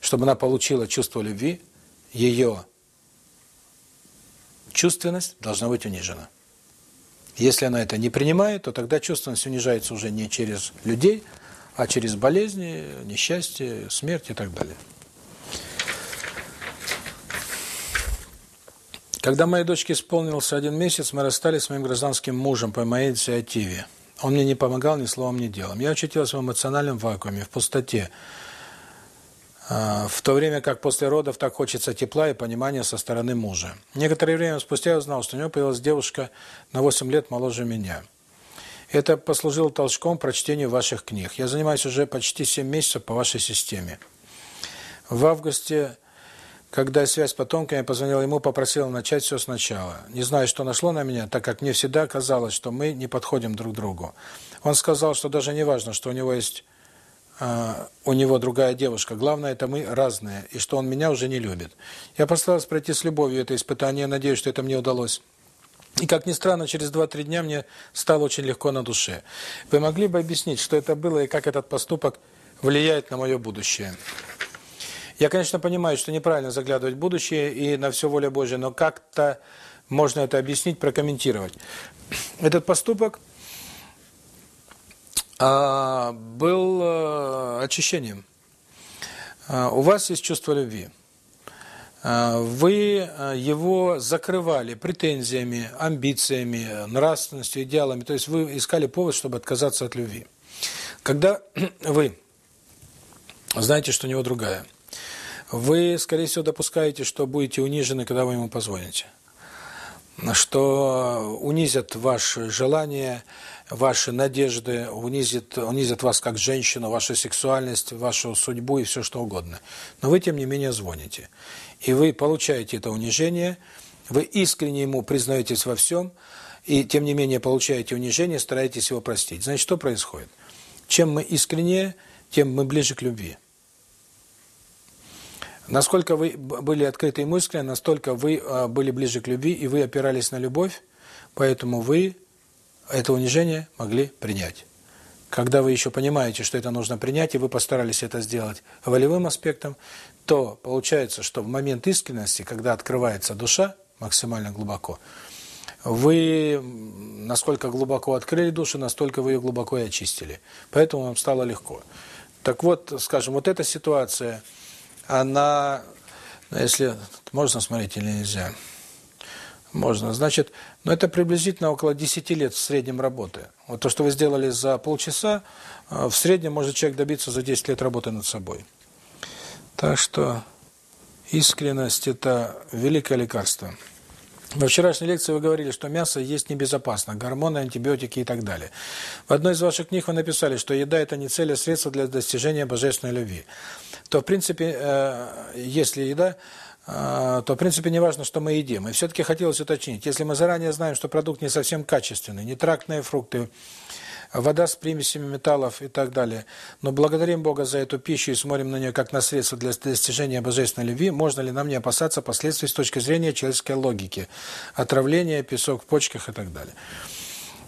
[SPEAKER 1] чтобы она получила чувство любви, ее чувственность должна быть унижена. Если она это не принимает, то тогда чувственность унижается уже не через людей, а через болезни, несчастье, смерть и так далее. Когда моей дочке исполнился один месяц, мы расстались с моим гражданским мужем по моей инициативе. Он мне не помогал ни словом, ни делом. Я очутилась в эмоциональном вакууме, в пустоте. В то время как после родов так хочется тепла и понимания со стороны мужа. Некоторое время спустя я узнал, что у него появилась девушка на 8 лет моложе меня. Это послужило толчком прочтению ваших книг. Я занимаюсь уже почти 7 месяцев по вашей системе. В августе, когда связь с потомками, я позвонил ему, попросил начать все сначала. Не знаю, что нашло на меня, так как мне всегда казалось, что мы не подходим друг другу. Он сказал, что даже не важно, что у него есть у него другая девушка. Главное, это мы разные, и что он меня уже не любит. Я постарался пройти с любовью это испытание, надеюсь, что это мне удалось. И, как ни странно, через 2-3 дня мне стало очень легко на душе. Вы могли бы объяснить, что это было и как этот поступок влияет на мое будущее? Я, конечно, понимаю, что неправильно заглядывать в будущее и на все воля Божья, но как-то можно это объяснить, прокомментировать. Этот поступок – а, был э, очищением. А, у вас есть чувство любви. А, вы э, его закрывали претензиями, амбициями, нравственностью, идеалами. То есть вы искали повод, чтобы отказаться от любви. Когда вы знаете, что у него другая, вы, скорее всего, допускаете, что будете унижены, когда вы ему позвоните. Что унизят ваше желание, желание ваши надежды, унизит, унизит вас как женщину, вашу сексуальность, вашу судьбу и все что угодно. Но вы, тем не менее, звоните. И вы получаете это унижение, вы искренне ему признаетесь во всем, и, тем не менее, получаете унижение, стараетесь его простить. Значит, что происходит? Чем мы искреннее, тем мы ближе к любви. Насколько вы были открыты и мысли, настолько вы а, были ближе к любви, и вы опирались на любовь, поэтому вы это унижение могли принять. Когда вы еще понимаете, что это нужно принять, и вы постарались это сделать волевым аспектом, то получается, что в момент искренности, когда открывается душа максимально глубоко, вы насколько глубоко открыли душу, настолько вы ее глубоко и очистили. Поэтому вам стало легко. Так вот, скажем, вот эта ситуация, она, ну, если можно смотреть или нельзя, можно, значит, но это приблизительно около 10 лет в среднем работы. Вот то, что вы сделали за полчаса, э, в среднем может человек добиться за 10 лет работы над собой. Так что искренность – это великое лекарство. Во вчерашней лекции вы говорили, что мясо есть небезопасно, гормоны, антибиотики и так далее. В одной из ваших книг вы написали, что еда – это не цель, а средство для достижения божественной любви. То, в принципе, э, если еда – а, то, в принципе, не важно, что мы едим. И все-таки хотелось уточнить, если мы заранее знаем, что продукт не совсем качественный, нейтрактные фрукты, вода с примесями металлов и так далее, но благодарим Бога за эту пищу и смотрим на нее как на средство для достижения божественной любви, можно ли нам не опасаться последствий с точки зрения человеческой логики, отравления, песок в почках и так далее?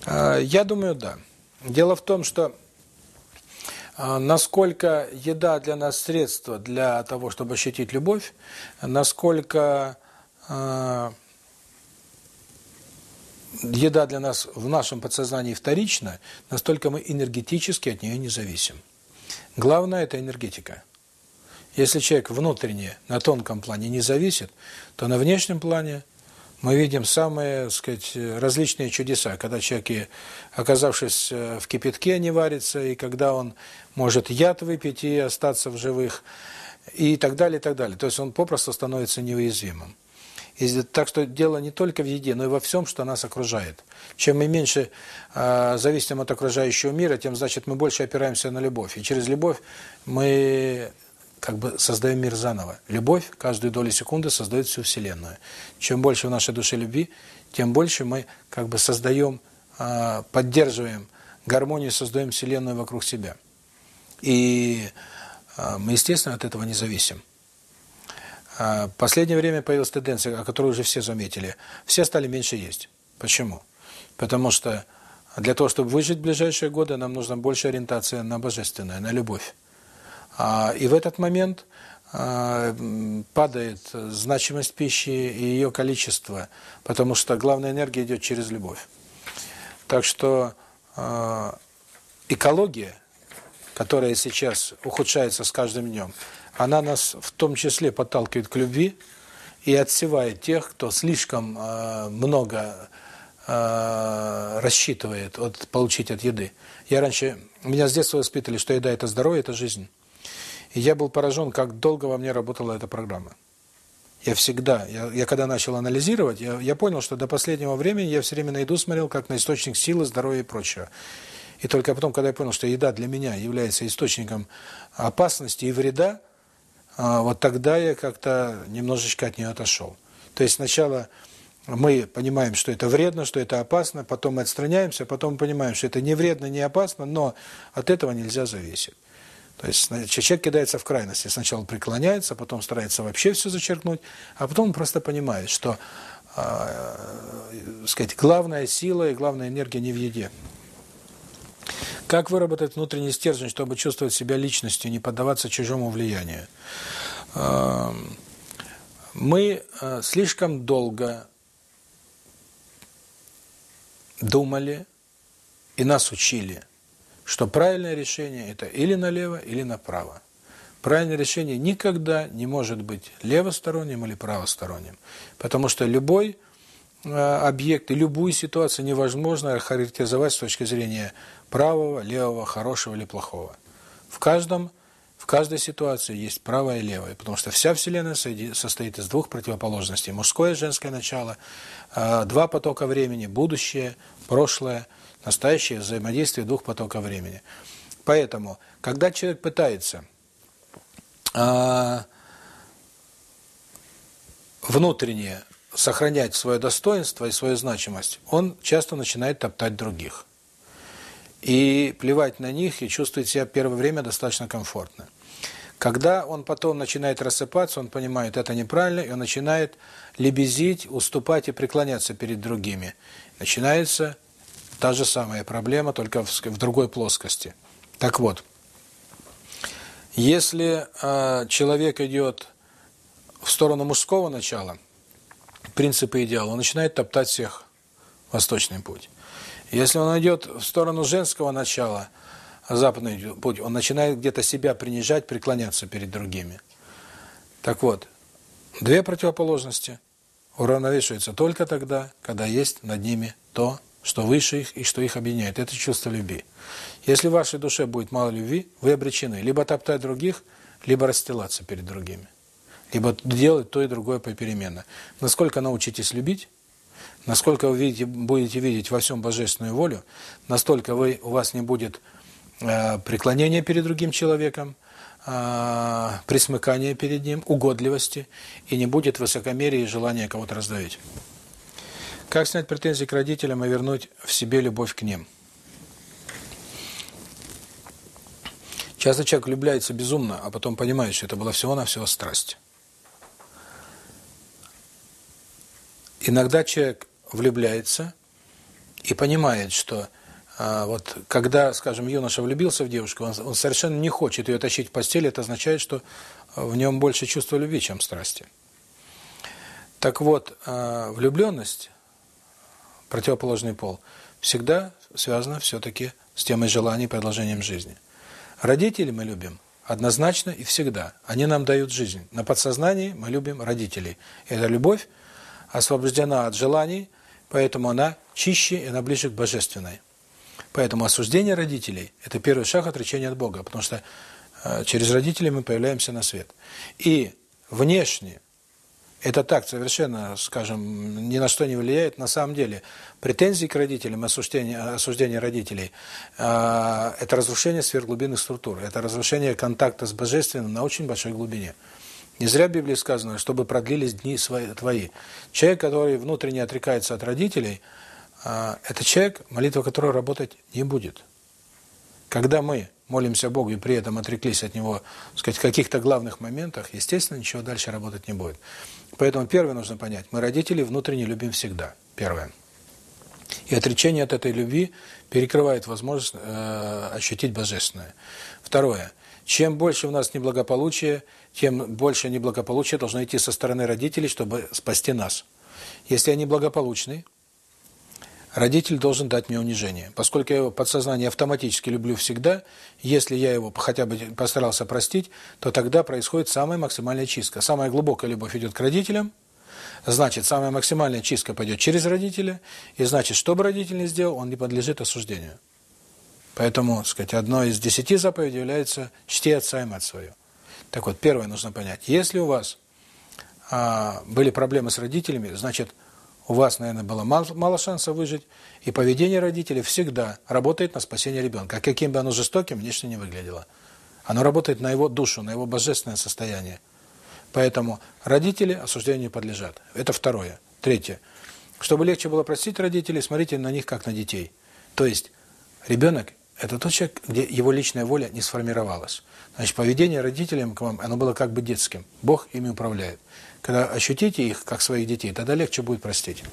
[SPEAKER 1] А, я думаю, да. Дело в том, что насколько еда для нас средство для того, чтобы ощутить любовь, насколько э, еда для нас в нашем подсознании вторична, настолько мы энергетически от нее не зависим. Главное – это энергетика. Если человек внутренне на тонком плане не зависит, то на внешнем плане – мы видим самые, сказать, различные чудеса, когда человек, оказавшись э, в кипятке, не варится, и когда он может яд выпить и остаться в живых, и так далее, и так далее. То есть он попросту становится неуязвимым. И, так что дело не только в еде, но и во всем, что нас окружает. Чем мы меньше э, зависим от окружающего мира, тем, значит, мы больше опираемся на любовь. И через любовь мы как бы создаем мир заново. Любовь каждую долю секунды создает всю Вселенную. Чем больше в нашей душе любви, тем больше мы как бы создаем, поддерживаем гармонию, создаем Вселенную вокруг себя. И мы, естественно, от этого не зависим. В последнее время появилась тенденция, о которой уже все заметили. Все стали меньше есть. Почему? Потому что для того, чтобы выжить в ближайшие годы, нам нужна больше ориентация на божественное, на любовь. И в этот момент э, падает значимость пищи и ее количество, потому что главная энергия идет через любовь. Так что э, экология, которая сейчас ухудшается с каждым днем, она нас в том числе подталкивает к любви и отсевает тех, кто слишком э, много рассчитывает от получить от еды. Я раньше меня с детства воспитывали, что еда это здоровье, это жизнь я был поражен, как долго во мне работала эта программа. Я всегда, я, я когда начал анализировать, я, я понял, что до последнего времени я все время на еду смотрел как на источник силы, здоровья и прочего. И только потом, когда я понял, что еда для меня является источником опасности и вреда, а, вот тогда я как-то немножечко от нее отошел. То есть сначала мы понимаем, что это вредно, что это опасно, потом мы отстраняемся, потом мы понимаем, что это не вредно, не опасно, но от этого нельзя зависеть. То есть человек кидается в крайности. Сначала он преклоняется, потом старается вообще все зачеркнуть, а потом он просто понимает, что а, э, сказать, главная сила и главная энергия не в еде. Как выработать внутренний стержень, чтобы чувствовать себя личностью, не поддаваться чужому влиянию? А, мы э, слишком долго думали и нас учили что правильное решение – это или налево, или направо. Правильное решение никогда не может быть левосторонним или правосторонним, потому что любой э, объект и любую ситуацию невозможно характеризовать с точки зрения правого, левого, хорошего или плохого. В каждом в каждой ситуации есть правое и левое, потому что вся Вселенная состоит из двух противоположностей – мужское и женское начало, э, два потока времени – будущее, прошлое – настоящее взаимодействие двух потоков времени. Поэтому, когда человек пытается э, внутренне сохранять свое достоинство и свою значимость, он часто начинает топтать других. И плевать на них, и чувствует себя первое время достаточно комфортно. Когда он потом начинает рассыпаться, он понимает, это неправильно, и он начинает лебезить, уступать и преклоняться перед другими. Начинается Та же самая проблема, только в, в другой плоскости. Так вот, если э, человек идет в сторону мужского начала, принципы идеала, он начинает топтать всех восточный путь. Если он идет в сторону женского начала, западный путь, он начинает где-то себя принижать, преклоняться перед другими. Так вот, две противоположности уравновешиваются только тогда, когда есть над ними то, что выше их и что их объединяет. Это чувство любви. Если в вашей душе будет мало любви, вы обречены либо топтать других, либо расстилаться перед другими, либо делать то и другое попеременно. Насколько научитесь любить, насколько вы видите, будете видеть во всем божественную волю, настолько вы, у вас не будет э, преклонения перед другим человеком, э, присмыкания перед ним, угодливости, и не будет высокомерия и желания кого-то раздавить. Как снять претензии к родителям и вернуть в себе любовь к ним? Часто человек влюбляется безумно, а потом понимает, что это была всего-навсего страсть. Иногда человек влюбляется и понимает, что э, вот когда, скажем, юноша влюбился в девушку, он, он совершенно не хочет ее тащить в постель, это означает, что в нем больше чувства любви, чем страсти. Так вот, э, влюбленность противоположный пол, всегда связано все-таки с темой желаний и продолжением жизни. Родителей мы любим однозначно и всегда. Они нам дают жизнь. На подсознании мы любим родителей. Эта любовь освобождена от желаний, поэтому она чище и она ближе к божественной. Поэтому осуждение родителей – это первый шаг отречения от Бога, потому что э, через родителей мы появляемся на свет. И внешне это так, совершенно, скажем, ни на что не влияет. На самом деле претензии к родителям, осуждение, осуждение родителей э, – это разрушение сверхглубинных структур, это разрушение контакта с Божественным на очень большой глубине. Не зря в Библии сказано, чтобы продлились дни свои, твои. Человек, который внутренне отрекается от родителей, э, это человек, молитва которого работать не будет. Когда мы молимся Богу и при этом отреклись от Него, сказать, в каких-то главных моментах, естественно, ничего дальше работать не будет. Поэтому первое нужно понять, мы родители внутренне любим всегда, первое. И отречение от этой любви перекрывает возможность э, ощутить божественное. Второе. Чем больше у нас неблагополучия, тем больше неблагополучия должно идти со стороны родителей, чтобы спасти нас. Если они благополучны, родитель должен дать мне унижение. Поскольку я его подсознание автоматически люблю всегда, если я его хотя бы постарался простить, то тогда происходит самая максимальная чистка. Самая глубокая любовь идет к родителям, значит, самая максимальная чистка пойдет через родителя, и значит, что бы родитель не сделал, он не подлежит осуждению. Поэтому, так сказать, одно из десяти заповедей является «чти отца и мать свою». Так вот, первое нужно понять. Если у вас а, были проблемы с родителями, значит, у вас, наверное, было мало, мало шансов выжить, и поведение родителей всегда работает на спасение ребенка. А каким бы оно жестоким, внешне не выглядело. Оно работает на его душу, на его божественное состояние. Поэтому родители осуждению подлежат. Это второе. Третье. Чтобы легче было простить родителей, смотрите на них как на детей. То есть ребенок – это тот человек, где его личная воля не сформировалась. Значит, поведение родителям к вам, оно было как бы детским. Бог ими управляет когда ощутите их как своих детей, тогда легче будет простить.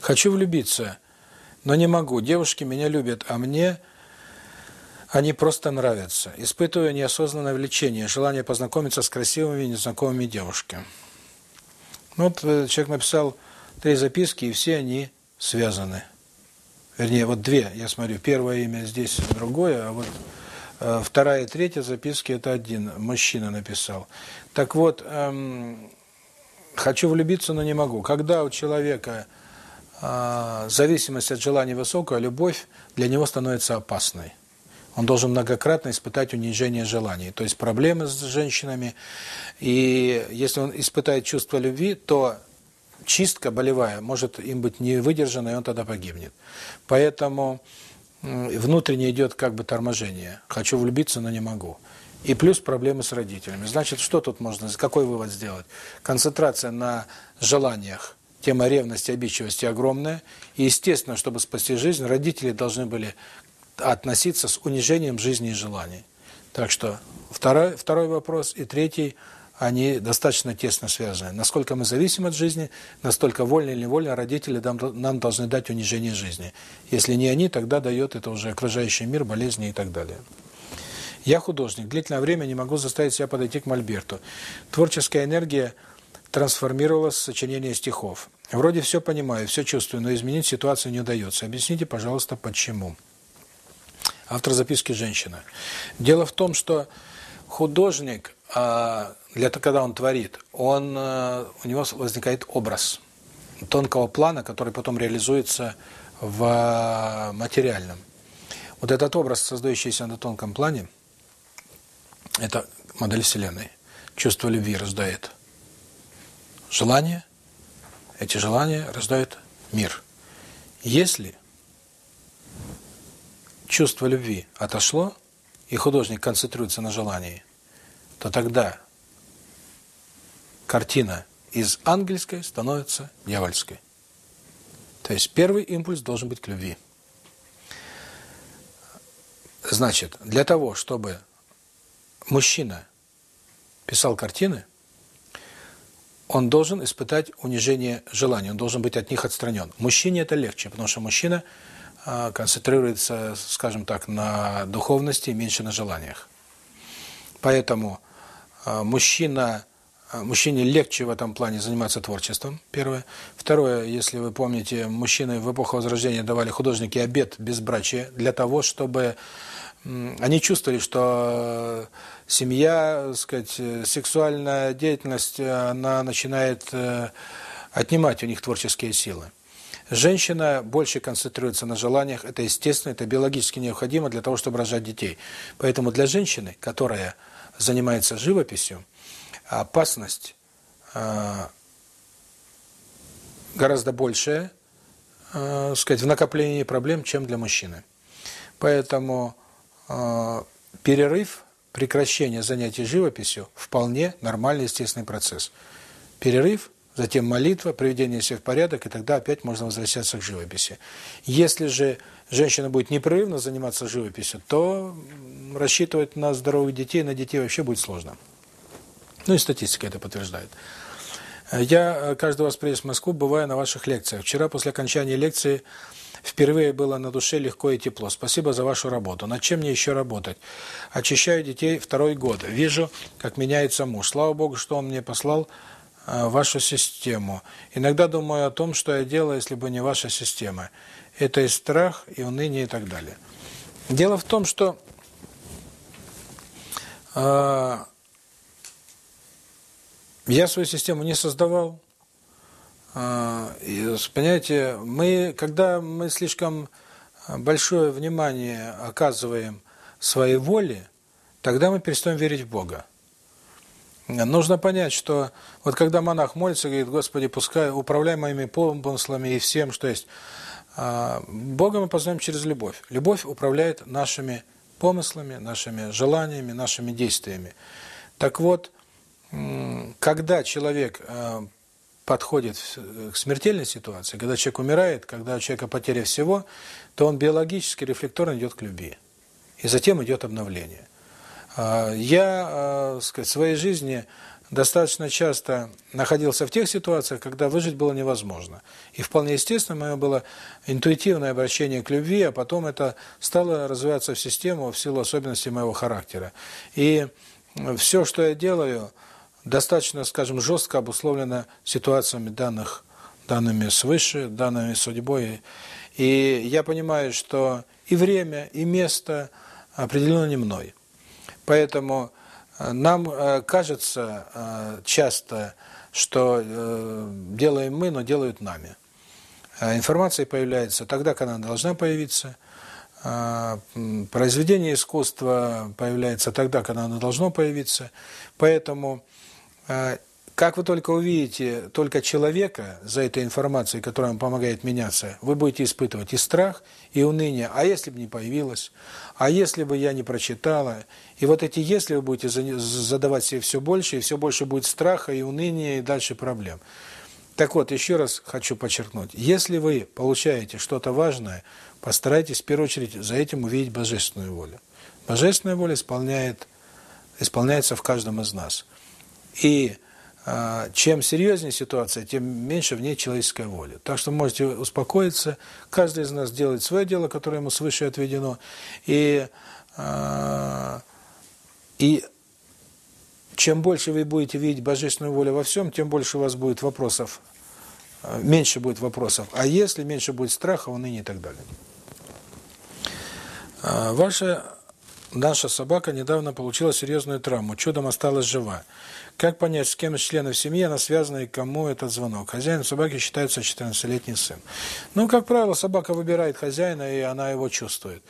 [SPEAKER 1] Хочу влюбиться, но не могу. Девушки меня любят, а мне они просто нравятся. Испытываю неосознанное влечение, желание познакомиться с красивыми и незнакомыми девушками. Вот человек написал три записки, и все они связаны. Вернее, вот две, я смотрю, первое имя здесь, другое, а вот Вторая и третья записки – это один мужчина написал. Так вот, эм, хочу влюбиться, но не могу. Когда у человека э, зависимость от желания высокая, любовь для него становится опасной. Он должен многократно испытать унижение желаний, то есть проблемы с женщинами. И если он испытает чувство любви, то чистка болевая может им быть не выдержана, и он тогда погибнет. Поэтому внутренне идет как бы торможение. Хочу влюбиться, но не могу. И плюс проблемы с родителями. Значит, что тут можно, какой вывод сделать? Концентрация на желаниях. Тема ревности, обидчивости огромная. И, естественно, чтобы спасти жизнь, родители должны были относиться с унижением жизни и желаний. Так что второй, второй вопрос и третий – они достаточно тесно связаны. Насколько мы зависим от жизни, настолько вольно или невольно а родители нам должны дать унижение жизни. Если не они, тогда дает это уже окружающий мир, болезни и так далее. Я художник. Длительное время не могу заставить себя подойти к Мольберту. Творческая энергия трансформировалась в сочинение стихов. Вроде все понимаю, все чувствую, но изменить ситуацию не удается. Объясните, пожалуйста, почему. Автор записки «Женщина». Дело в том, что художник а, это когда он творит, он, у него возникает образ тонкого плана, который потом реализуется в материальном. Вот этот образ, создающийся на тонком плане, это модель Вселенной. Чувство любви раздает желание, эти желания раздают мир. Если чувство любви отошло, и художник концентрируется на желании, то тогда картина из ангельской становится дьявольской. То есть первый импульс должен быть к любви. Значит, для того, чтобы мужчина писал картины, он должен испытать унижение желаний, он должен быть от них отстранен. Мужчине это легче, потому что мужчина а, концентрируется, скажем так, на духовности меньше на желаниях. Поэтому а, мужчина мужчине легче в этом плане заниматься творчеством, первое. Второе, если вы помните, мужчины в эпоху Возрождения давали художники обед безбрачия для того, чтобы они чувствовали, что семья, сказать, сексуальная деятельность, она начинает отнимать у них творческие силы. Женщина больше концентрируется на желаниях, это естественно, это биологически необходимо для того, чтобы рожать детей. Поэтому для женщины, которая занимается живописью, опасность гораздо большая, сказать, в накоплении проблем, чем для мужчины. Поэтому перерыв, прекращение занятий живописью вполне нормальный, естественный процесс. Перерыв, затем молитва, приведение себя в порядок, и тогда опять можно возвращаться к живописи. Если же женщина будет непрерывно заниматься живописью, то рассчитывать на здоровых детей, на детей вообще будет сложно ну и статистика это подтверждает. Э, я э, каждого раз пресс в Москву бываю на ваших лекциях. Вчера после окончания лекции впервые было на душе легко и тепло. Спасибо за вашу работу. Над чем мне еще работать? Очищаю детей второй год. Вижу, как меняется муж. Слава Богу, что он мне послал э, вашу систему. Иногда думаю о том, что я делаю, если бы не ваша система. Это и страх, и уныние, и так далее. Дело в том, что... Э я свою систему не создавал. А, и, Понимаете, мы, когда мы слишком а, большое внимание оказываем своей воле, тогда мы перестаем верить в Бога. Нужно понять, что вот когда монах молится, говорит, Господи, пускай управляй моими помыслами и всем, что есть. А, Бога мы познаем через любовь. Любовь управляет нашими помыслами, нашими желаниями, нашими действиями. Так вот, когда человек э, подходит к смертельной ситуации, когда человек умирает, когда у человека потеря всего, то он биологически, рефлекторно идет к любви. И затем идет обновление. Э, я э, сказать, в своей жизни достаточно часто находился в тех ситуациях, когда выжить было невозможно. И вполне естественно мое было интуитивное обращение к любви, а потом это стало развиваться в систему в силу особенностей моего характера. И все, что я делаю, достаточно, скажем, жестко обусловлена ситуациями данных, данными свыше, данными судьбой. И я понимаю, что и время, и место определено не мной. Поэтому э, нам э, кажется э, часто, что делаем мы, но делают нами. Информация появляется тогда, когда она должна появиться. Произведение искусства появляется тогда, когда оно должно появиться. Поэтому как вы только увидите только человека за этой информацией, которая вам помогает меняться, вы будете испытывать и страх, и уныние. А если бы не появилось? А если бы я не прочитала? И вот эти «если» вы будете задавать себе все больше, и все больше будет страха и уныния, и дальше проблем. Так вот, еще раз хочу подчеркнуть. Если вы получаете что-то важное, постарайтесь в первую очередь за этим увидеть Божественную волю. Божественная воля исполняет, исполняется в каждом из нас. И а, чем серьезнее ситуация, тем меньше в ней человеческой воли. Так что можете успокоиться. Каждый из нас делает свое дело, которое ему свыше отведено. И, а, и чем больше вы будете видеть божественную волю во всем, тем больше у вас будет вопросов, а, меньше будет вопросов. А если меньше будет страха, он и не так далее. Ваше Наша собака недавно получила серьезную травму, чудом осталась жива. Как понять, с кем из членов семьи она связана и кому этот звонок? Хозяин собаки считается 14-летний сын. Ну, как правило, собака выбирает хозяина, и она его чувствует.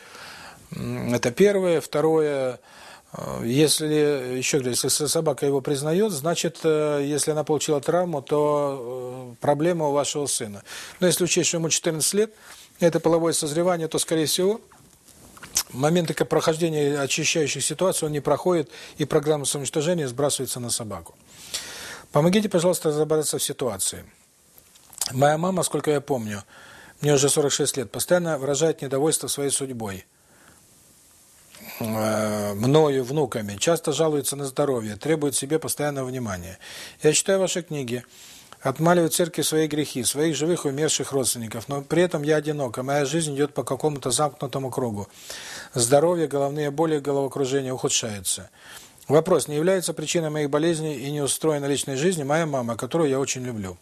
[SPEAKER 1] Это первое. Второе, э, если, еще говорю, если собака его признает, значит, э, если она получила травму, то э, проблема у вашего сына. Но если учесть, что ему 14 лет, это половое созревание, то, скорее всего, момента прохождения очищающих ситуаций он не проходит, и программа самоуничтожения сбрасывается на собаку. Помогите, пожалуйста, разобраться в ситуации. Моя мама, сколько я помню, мне уже 46 лет, постоянно выражает недовольство своей судьбой, э, мною, внуками, часто жалуется на здоровье, требует себе постоянного внимания. Я читаю ваши книги, Отмаливают церкви свои грехи, своих живых и умерших родственников, но при этом я одинока, моя жизнь идет по какому-то замкнутому кругу. Здоровье, головные боли, головокружение ухудшается. Вопрос, не является причиной моих болезней и неустроенной личной жизни моя мама, которую я очень люблю.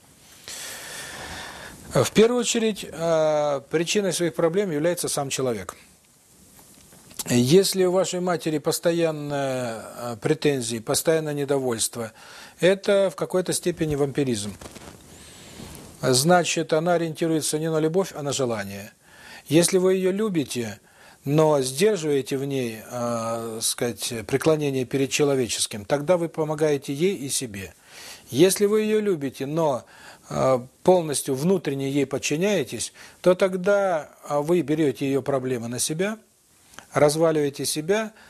[SPEAKER 1] В первую очередь, э, причиной своих проблем является сам человек. Если у вашей матери постоянные э, претензии, постоянное недовольство, это в какой-то степени вампиризм. Значит, она ориентируется не на любовь, а на желание. Если вы ее любите, но сдерживаете в ней, э, сказать, преклонение перед человеческим, тогда вы помогаете ей и себе. Если вы ее любите, но э, полностью внутренне ей подчиняетесь, то тогда а, вы берете ее проблемы на себя, разваливаете себя –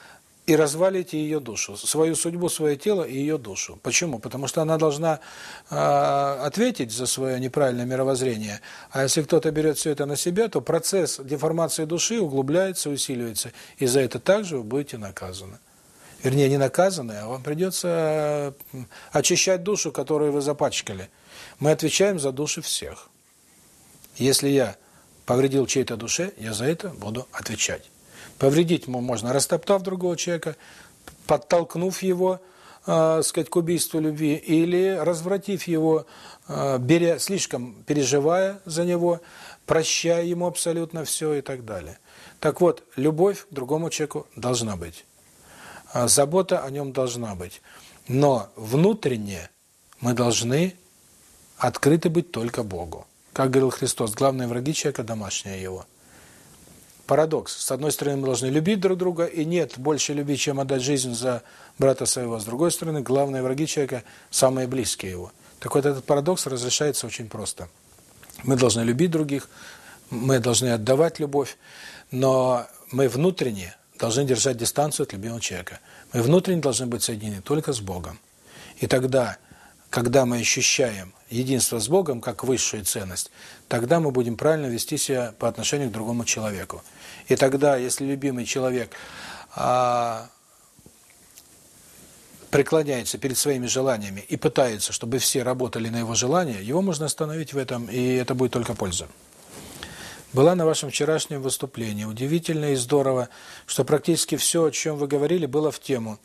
[SPEAKER 1] и развалите ее душу, свою судьбу, свое тело и ее душу. Почему? Потому что она должна э, ответить за свое неправильное мировоззрение. А если кто-то берет все это на себя, то процесс деформации души углубляется, усиливается. И за это также вы будете наказаны. Вернее, не наказаны, а вам придется э, очищать душу, которую вы запачкали. Мы отвечаем за души всех. Если я повредил чьей-то душе, я за это буду отвечать. Повредить можно, растоптав другого человека, подтолкнув его, э, сказать, к убийству любви, или развратив его, э, беря, слишком переживая за него, прощая ему абсолютно все и так далее. Так вот, любовь к другому человеку должна быть. Э, забота о нем должна быть. Но внутренне мы должны открыты быть только Богу. Как говорил Христос, главные враги человека – домашние его – парадокс. С одной стороны, мы должны любить друг друга, и нет больше любить, чем отдать жизнь за брата своего. С другой стороны, главные враги человека – самые близкие его. Так вот, этот парадокс разрешается очень просто. Мы должны любить других, мы должны отдавать любовь, но мы внутренне должны держать дистанцию от любимого человека. Мы внутренне должны быть соединены только с Богом. И тогда, когда мы ощущаем единство с Богом как высшую ценность, тогда мы будем правильно вести себя по отношению к другому человеку. И тогда, если любимый человек а, преклоняется перед своими желаниями и пытается, чтобы все работали на его желание, его можно остановить в этом, и это будет только польза была на вашем вчерашнем выступлении. Удивительно и здорово, что практически все, о чем вы говорили, было в тему.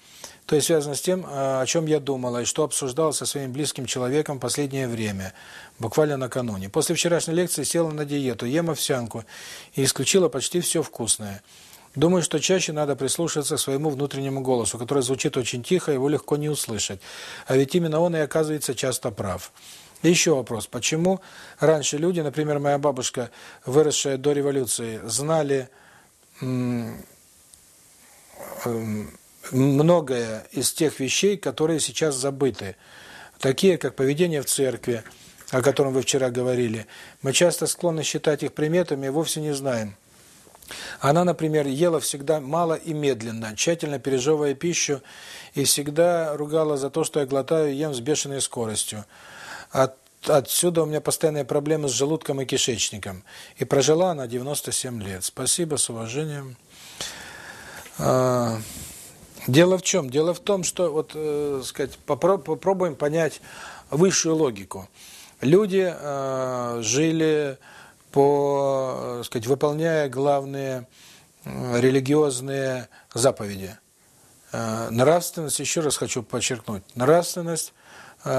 [SPEAKER 1] То есть связано с тем, а, о чем я думала и что обсуждала со своим близким человеком в последнее время, буквально накануне. После вчерашней лекции села на диету, ем овсянку и исключила почти все вкусное. Думаю, что чаще надо прислушаться к своему внутреннему голосу, который звучит очень тихо, его легко не услышать. А ведь именно он и оказывается часто прав. Еще вопрос, почему раньше люди, например, моя бабушка, выросшая до революции, знали многое из тех вещей, которые сейчас забыты, такие как поведение в церкви, о котором вы вчера говорили. Мы часто склонны считать их приметами и вовсе не знаем. Она, например, ела всегда мало и медленно, тщательно пережевывая пищу, и всегда ругала за то, что я глотаю и ем с бешеной скоростью от отсюда у меня постоянные проблемы с желудком и кишечником. И прожила она 97 лет. Спасибо, с уважением. А, дело в чем? Дело в том, что вот, э, сказать, попро попробуем понять высшую логику. Люди э, жили по, э, сказать, выполняя главные э, религиозные заповеди. Э, нравственность, еще раз хочу подчеркнуть, нравственность –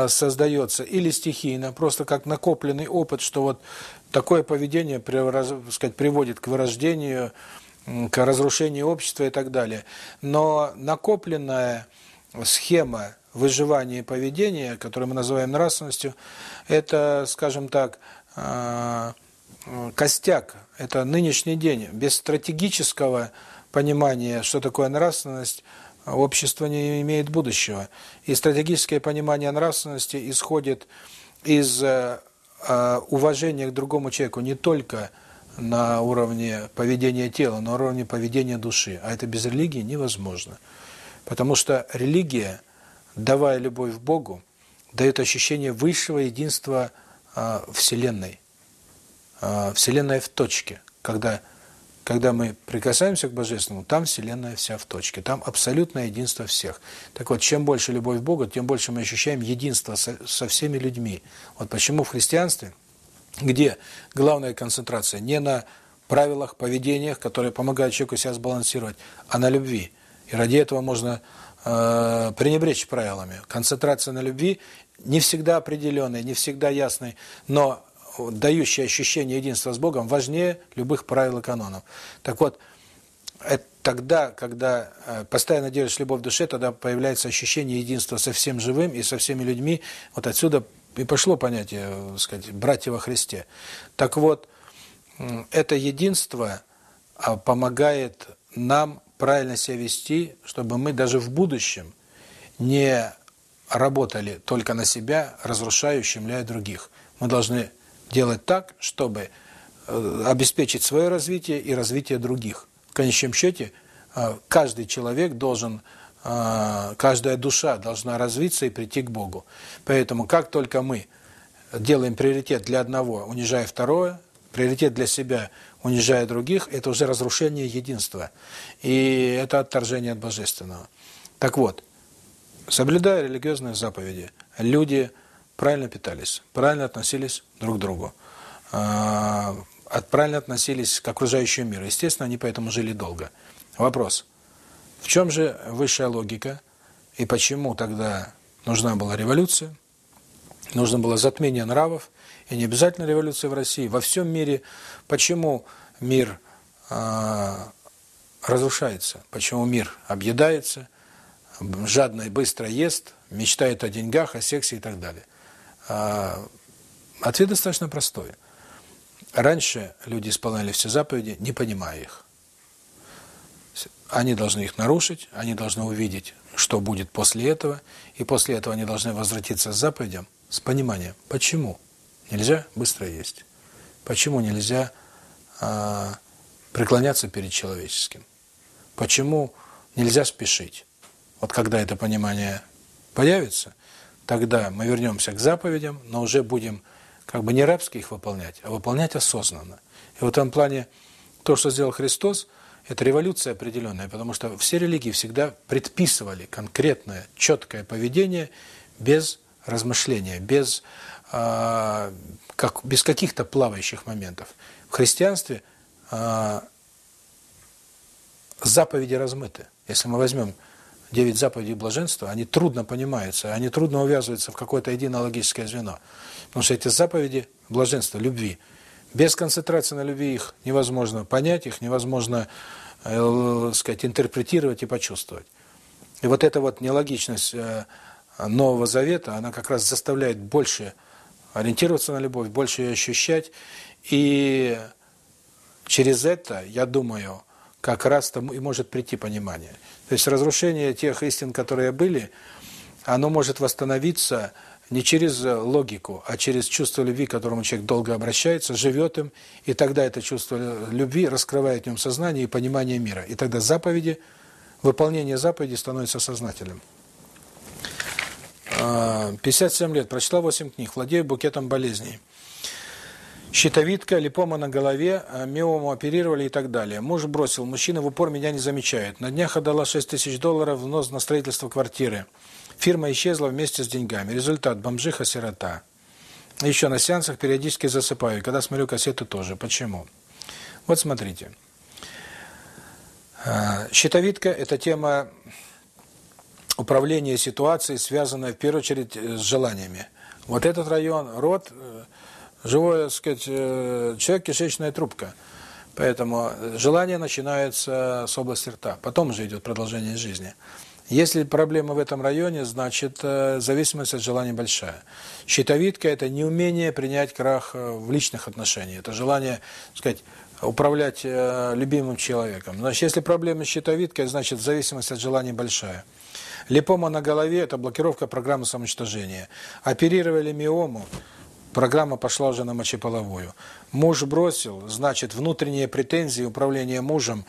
[SPEAKER 1] создается или стихийно, просто как накопленный опыт, что вот такое поведение сказать, приводит к вырождению, к разрушению общества и так далее. Но накопленная схема выживания и поведения, которую мы называем нравственностью, это, скажем так, а, костяк, это нынешний день. Без стратегического понимания, что такое нравственность – а общество не имеет будущего. И стратегическое понимание нравственности исходит из э, э, уважения к другому человеку не только на уровне поведения тела, но на уровне поведения души. А это без религии невозможно. Потому что религия, давая любовь Богу, дает ощущение высшего единства э, Вселенной. Вселенная в точке, когда когда мы прикасаемся к Божественному, там Вселенная вся в точке, там абсолютное единство всех. Так вот, чем больше любовь к Богу, тем больше мы ощущаем единство со, со всеми людьми. Вот почему в христианстве, где главная концентрация не на правилах, поведениях, которые помогают человеку себя сбалансировать, а на любви. И ради этого можно э, пренебречь правилами. Концентрация на любви не всегда определенной, не всегда ясной, но дающее ощущение единства с Богом важнее любых правил и канонов. Так вот, это тогда, когда постоянно держишь любовь в душе, тогда появляется ощущение единства со всем живым и со всеми людьми. Вот отсюда и пошло понятие, так сказать, братья во Христе. Так вот, это единство помогает нам правильно себя вести, чтобы мы даже в будущем не работали только на себя, разрушающим, ущемляя других. Мы должны делать так, чтобы э, обеспечить свое развитие и развитие других. В конечном счете, э, каждый человек должен, э, каждая душа должна развиться и прийти к Богу. Поэтому, как только мы делаем приоритет для одного, унижая второе, приоритет для себя, унижая других, это уже разрушение единства. И это отторжение от Божественного. Так вот, соблюдая религиозные заповеди, люди – правильно питались, правильно относились друг к другу, а, правильно относились к окружающему миру. Естественно, они поэтому жили долго. Вопрос, в чем же высшая логика и почему тогда нужна была революция, нужно было затмение нравов, и не обязательно революция в России, во всем мире. Почему мир э, разрушается, почему мир объедается, жадно и быстро ест, мечтает о деньгах, о сексе и так далее. А, а Ответ достаточно простой. Раньше люди исполняли все заповеди, не понимая их. Они должны их нарушить, они должны увидеть, что будет после этого, и после этого они должны возвратиться с заповедям с пониманием, почему нельзя быстро есть, почему нельзя э, преклоняться перед человеческим, почему нельзя спешить. Вот когда это понимание появится – тогда мы вернемся к заповедям, но уже будем как бы не рабски их выполнять, а выполнять осознанно. И в этом плане то, что сделал Христос, это революция определенная, потому что все религии всегда предписывали конкретное, четкое поведение без размышления, без, э, как, без каких-то плавающих моментов. В христианстве э, заповеди размыты. Если мы возьмем Девять заповедей блаженства, они трудно понимаются, они трудно увязываются в какое-то единологическое звено. Потому что эти заповеди блаженства, любви, без концентрации на любви их невозможно понять, их невозможно, э, э сказать, интерпретировать и почувствовать. И вот эта вот нелогичность э, Нового Завета, она как раз заставляет больше ориентироваться на любовь, больше ее ощущать. И через это, я думаю, как раз там и может прийти понимание. То есть разрушение тех истин, которые были, оно может восстановиться не через логику, а через чувство любви, к которому человек долго обращается, живет им, и тогда это чувство любви раскрывает в нем сознание и понимание мира. И тогда заповеди, выполнение заповеди становится сознательным. А, 57 лет, прочла 8 книг, владею букетом болезней. Щитовидка липома на голове, э, миому оперировали и так далее. Муж бросил, мужчина в упор меня не замечает. На днях отдала 6 тысяч долларов в нос на строительство квартиры. Фирма исчезла вместе с деньгами. Результат – бомжиха-сирота. Еще на сеансах периодически засыпаю, когда смотрю кассеты тоже. Почему? Вот смотрите. Э, щитовидка – это тема управления ситуацией, связанная в первую очередь э, с желаниями. Вот этот район, рот, живое, сказать, э, человек кишечная трубка. Поэтому желание начинается с области рта, потом же идет продолжение жизни. Если проблема в этом районе, значит, э, зависимость от желания большая. Щитовидка – это неумение принять крах э, в личных отношениях. Это желание, так сказать, управлять любимым человеком. Значит, если проблема с щитовидкой, значит, зависимость от желания большая. Липома на голове – это блокировка программы самоуничтожения. Оперировали миому – Программа пошла уже на мочеполовую. Муж бросил, значит, внутренние претензии управления мужем,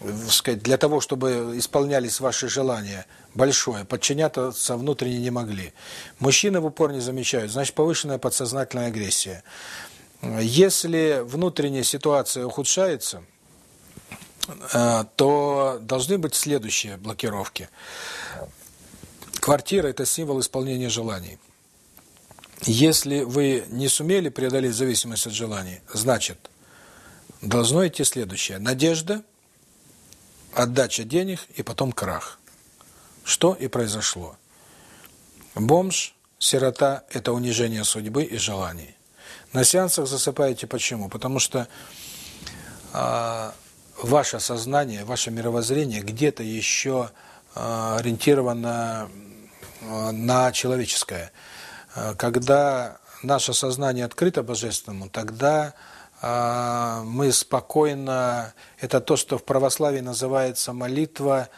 [SPEAKER 1] э, сказать, для того, чтобы исполнялись ваши желания, большое, подчиняться внутренне не могли. Мужчины в упор не замечают, значит, повышенная подсознательная агрессия. Э, если внутренняя ситуация ухудшается, э, то должны быть следующие блокировки. Квартира – это символ исполнения желаний. Если вы не сумели преодолеть зависимость от желаний, значит, должно идти следующее. Надежда, отдача денег и потом крах. Что и произошло. Бомж, сирота – это унижение судьбы и желаний. На сеансах засыпаете почему? Потому что э, ваше сознание, ваше мировоззрение где-то еще э, ориентировано э, на человеческое – когда наше сознание открыто божественному, тогда а, мы спокойно, это то, что в православии называется молитва,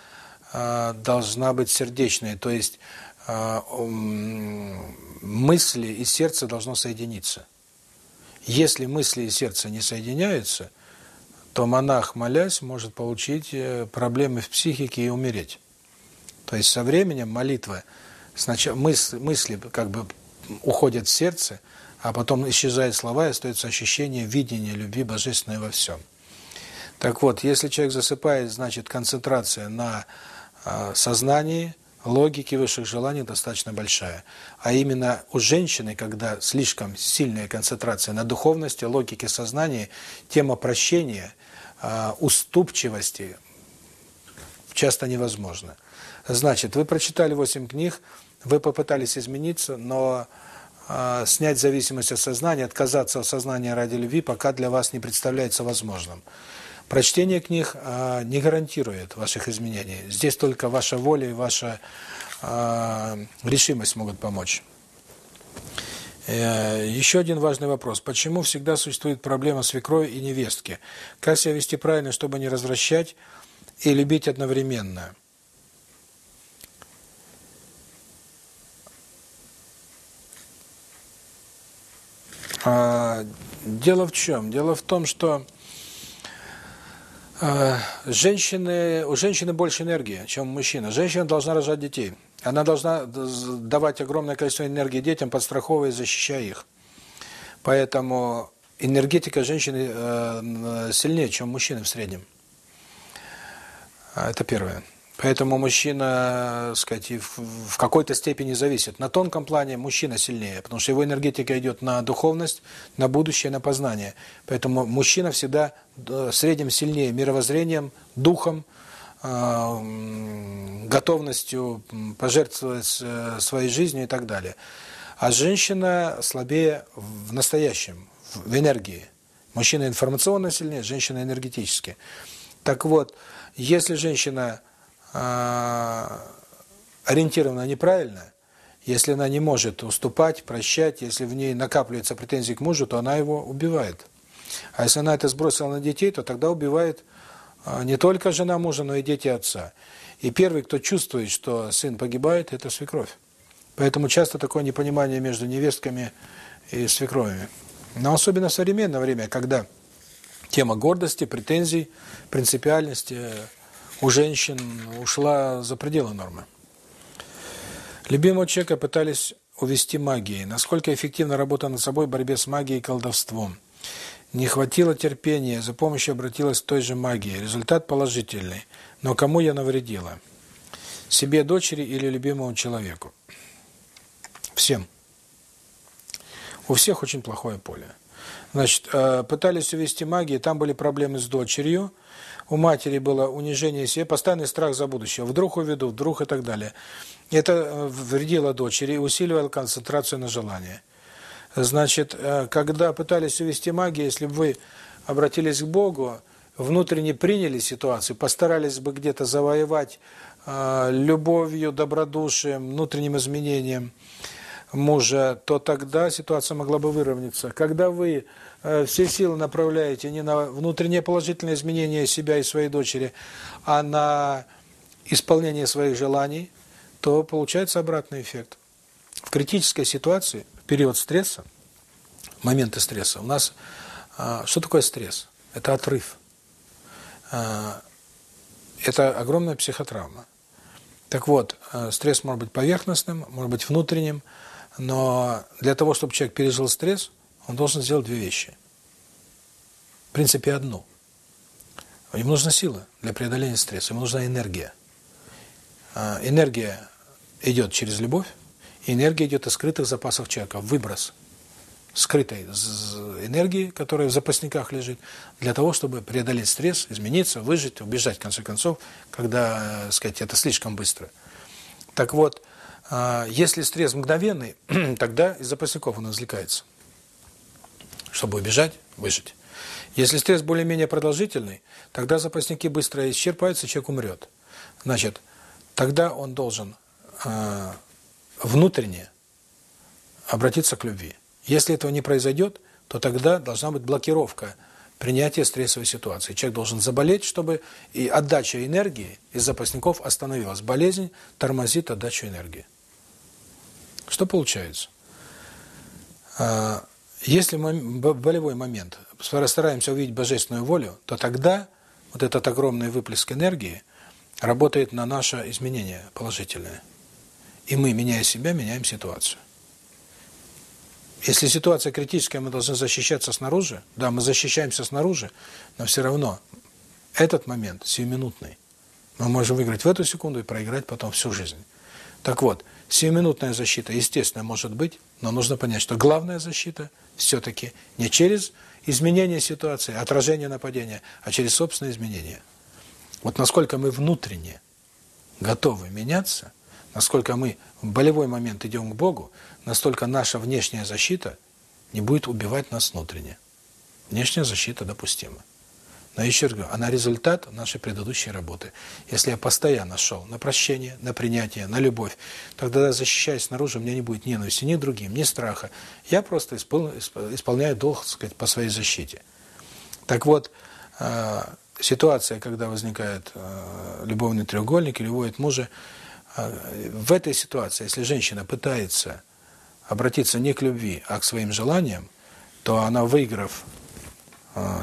[SPEAKER 1] а, должна быть сердечной, то есть а, мысли и сердце должно соединиться. Если мысли и сердце не соединяются, то монах, молясь, может получить э, проблемы в психике и умереть. То есть со временем молитва, сначала мысли, мысли как бы Уходят в сердце, а потом исчезают слова, и остается ощущение видения любви божественной во всем. Так вот, если человек засыпает, значит, концентрация на а, сознании, логике высших желаний достаточно большая. А именно у женщины, когда слишком сильная концентрация на духовности, логике сознания, тема прощения, а, уступчивости часто невозможна. Значит, вы прочитали восемь книг, вы попытались измениться, но э, снять зависимость от сознания, отказаться от сознания ради любви пока для вас не представляется возможным. Прочтение книг э, не гарантирует ваших изменений. Здесь только ваша воля и ваша э, решимость могут помочь. Э, Еще один важный вопрос. Почему всегда существует проблема свекрови и невестки? Как себя вести правильно, чтобы не развращать и любить одновременно? Дело в чем? Дело в том, что женщины, у женщины больше энергии, чем у мужчины. Женщина должна рожать детей. Она должна давать огромное количество энергии детям, подстраховывая и защищая их. Поэтому энергетика женщины сильнее, чем мужчины в среднем. Это первое. Поэтому мужчина, э, сказать, в какой-то степени зависит. На тонком плане мужчина сильнее, потому что его энергетика идет на духовность, на будущее, на познание. Поэтому мужчина всегда э, в среднем сильнее мировоззрением, духом, э, готовностью пожертвовать своей жизнью и так далее. А женщина слабее в настоящем, в энергии. Мужчина информационно сильнее, женщина энергетически. Так вот, если женщина ориентирована неправильно, если она не может уступать, прощать, если в ней накапливается претензии к мужу, то она его убивает. А если она это сбросила на детей, то тогда убивает а, не только жена мужа, но и дети отца. И первый, кто чувствует, что сын погибает, это свекровь. Поэтому часто такое непонимание между невестками и свекровями. Но особенно в современное время, когда тема гордости, претензий, принципиальности – у женщин ушла за пределы нормы. Любимого человека пытались увести магией. Насколько эффективна работа над собой в борьбе с магией и колдовством? Не хватило терпения, за помощью обратилась к той же магии. Результат положительный. Но кому я навредила? Себе, дочери или любимому человеку? Всем. У всех очень плохое поле. Значит, пытались увести магии, там были проблемы с дочерью, у матери было унижение себе, постоянный страх за будущее. Вдруг уведу, вдруг и так далее. Это э, вредило дочери усиливало концентрацию на желании. Значит, э, когда пытались увести магию, если бы вы обратились к Богу, внутренне приняли ситуацию, постарались бы где-то завоевать э, любовью, добродушием, внутренним изменением мужа, то тогда ситуация могла бы выровняться. Когда вы Э, все силы направляете не на внутреннее положительное изменение себя и своей дочери, а на исполнение своих желаний, то получается обратный эффект. В критической ситуации, в период стресса, моменты стресса, у нас... Э, что такое стресс? Это отрыв. Э, это огромная психотравма. Так вот, стресс может быть поверхностным, может быть внутренним, но для того, чтобы человек пережил стресс, он должен сделать две вещи. В принципе, одну. Ему нужна сила для преодоления стресса, ему нужна энергия. А, энергия идет через любовь, и энергия идет из скрытых запасов человека, выброс скрытой энергии, которая в запасниках лежит, для того, чтобы преодолеть стресс, измениться, выжить, убежать, в конце концов, когда, так сказать, это слишком быстро. Так вот, а, если стресс мгновенный, тогда из запасников он извлекается чтобы убежать, выжить. Если стресс более-менее продолжительный, тогда запасники быстро исчерпаются, человек умрет. Значит, тогда он должен э, внутренне обратиться к любви. Если этого не произойдет, то тогда должна быть блокировка принятия стрессовой ситуации. Человек должен заболеть, чтобы и отдача энергии из запасников остановилась. Болезнь тормозит отдачу энергии. Что получается? Э, если мы болевой момент стараемся увидеть божественную волю, то тогда вот этот огромный выплеск энергии работает на наше изменение положительное. И мы, меняя себя, меняем ситуацию. Если ситуация критическая, мы должны защищаться снаружи. Да, мы защищаемся снаружи, но все равно этот момент сиюминутный. Мы можем выиграть в эту секунду и проиграть потом всю жизнь. Так вот, Семиминутная защита, естественно, может быть, но нужно понять, что главная защита все-таки не через изменение ситуации, отражение нападения, а через собственные изменения. Вот насколько мы внутренне готовы меняться, насколько мы в болевой момент идем к Богу, настолько наша внешняя защита не будет убивать нас внутренне. Внешняя защита допустима. Но еще раз говорю, она результат нашей предыдущей работы. Если я постоянно шел на прощение, на принятие, на любовь, тогда, защищаясь снаружи, у меня не будет ненависти ни другим, ни страха. Я просто испол... исполняю долг, так сказать, по своей защите. Так вот, э, ситуация, когда возникает э, любовный треугольник или воет мужа, э, в этой ситуации, если женщина пытается обратиться не к любви, а к своим желаниям, то она, выиграв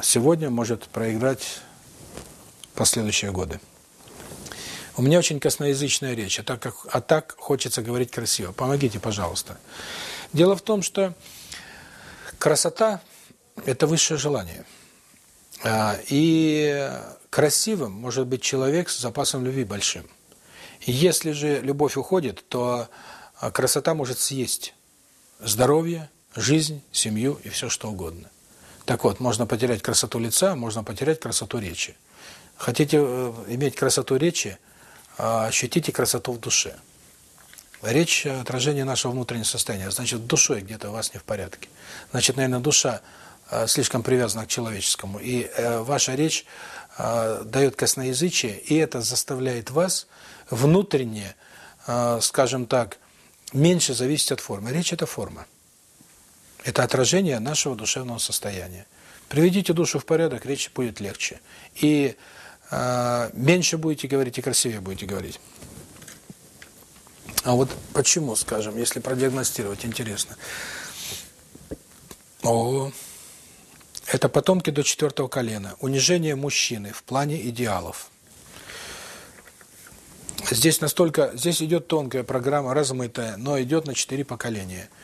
[SPEAKER 1] сегодня может проиграть последующие годы. У меня очень косноязычная речь, а так, как, а так хочется говорить красиво. Помогите, пожалуйста. Дело в том, что красота – это высшее желание. А, и красивым может быть человек с запасом любви большим. Если же любовь уходит, то а, красота может съесть здоровье, жизнь, семью и все что угодно. Так вот, можно потерять красоту лица, можно потерять красоту речи. Хотите э, иметь красоту речи, а, ощутите красоту в душе. Речь – отражение нашего внутреннего состояния. Значит, душой где-то у вас не в порядке. Значит, наверное, душа э, слишком привязана к человеческому. И э, ваша речь дает косноязычие, и это заставляет вас внутренне, скажем так, меньше зависеть от формы. Речь – это форма. Это отражение нашего душевного состояния. Приведите душу в порядок, речь будет легче. И э, меньше будете говорить и красивее будете говорить. А вот почему, скажем, если продиагностировать, интересно. О, это потомки до четвертого колена. Унижение мужчины в плане идеалов. Здесь настолько, здесь идет тонкая программа, размытая, но идет на четыре поколения –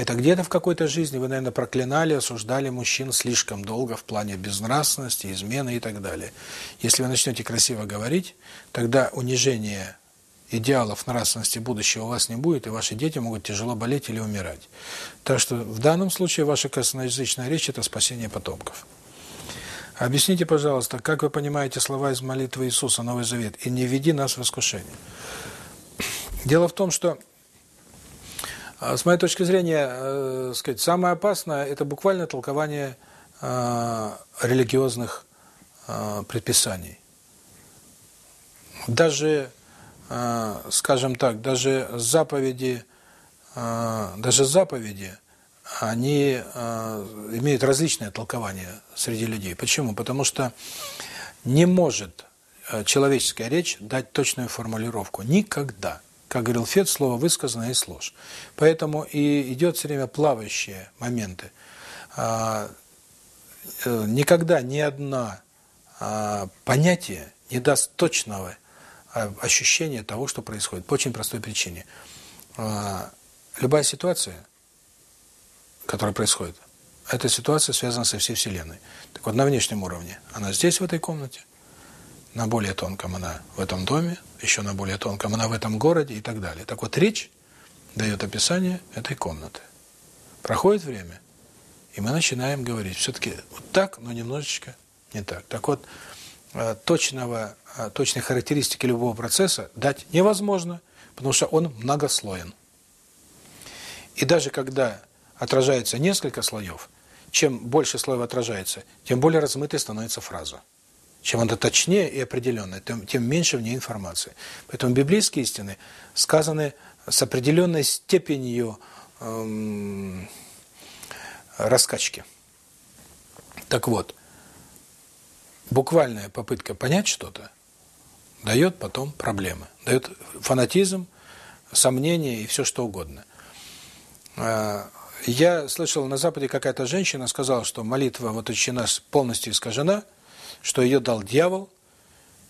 [SPEAKER 1] это где-то в какой-то жизни вы, наверное, проклинали, осуждали мужчин слишком долго в плане безнравственности, измены и так далее. Если вы начнете красиво говорить, тогда унижение идеалов нравственности будущего у вас не будет, и ваши дети могут тяжело болеть или умирать. Так что в данном случае ваша косноязычная речь – это спасение потомков. Объясните, пожалуйста, как вы понимаете слова из молитвы Иисуса, Новый Завет, «И не веди нас в искушение». Дело в том, что а, с моей точки зрения, э, сказать, самое опасное – это буквально толкование э, религиозных э, предписаний. Даже, скажем так, даже заповеди, даже заповеди, они имеют различное толкование среди людей. Почему? Потому что не может человеческая речь дать точную формулировку. Никогда. Как говорил Фет, слово высказано есть ложь. Поэтому и идет все время плавающие моменты. Никогда ни одна понятие не даст точного ощущения того, что происходит. По очень простой причине. Любая ситуация, которая происходит, эта ситуация связана со всей Вселенной. Так вот, на внешнем уровне. Она здесь, в этой комнате, на более тонком она в этом доме, еще на более тонком она в этом городе и так далее. Так вот, речь дает описание этой комнаты. Проходит время, и мы начинаем говорить. Все-таки вот так, но немножечко не так. Так вот, точного, точной характеристики любого процесса дать невозможно, потому что он многослоен. И даже когда отражается несколько слоев, чем больше слоев отражается, тем более размытой становится фраза. Чем она точнее и определенная, тем, тем меньше в ней информации. Поэтому библейские истины сказаны с определенной степенью эм, раскачки. Так вот, буквальная попытка понять что-то дает потом проблемы, дает фанатизм, сомнения и все что угодно. Э, я слышал, на Западе какая-то женщина сказала, что молитва вот «Отче наш» полностью искажена – что ее дал дьявол,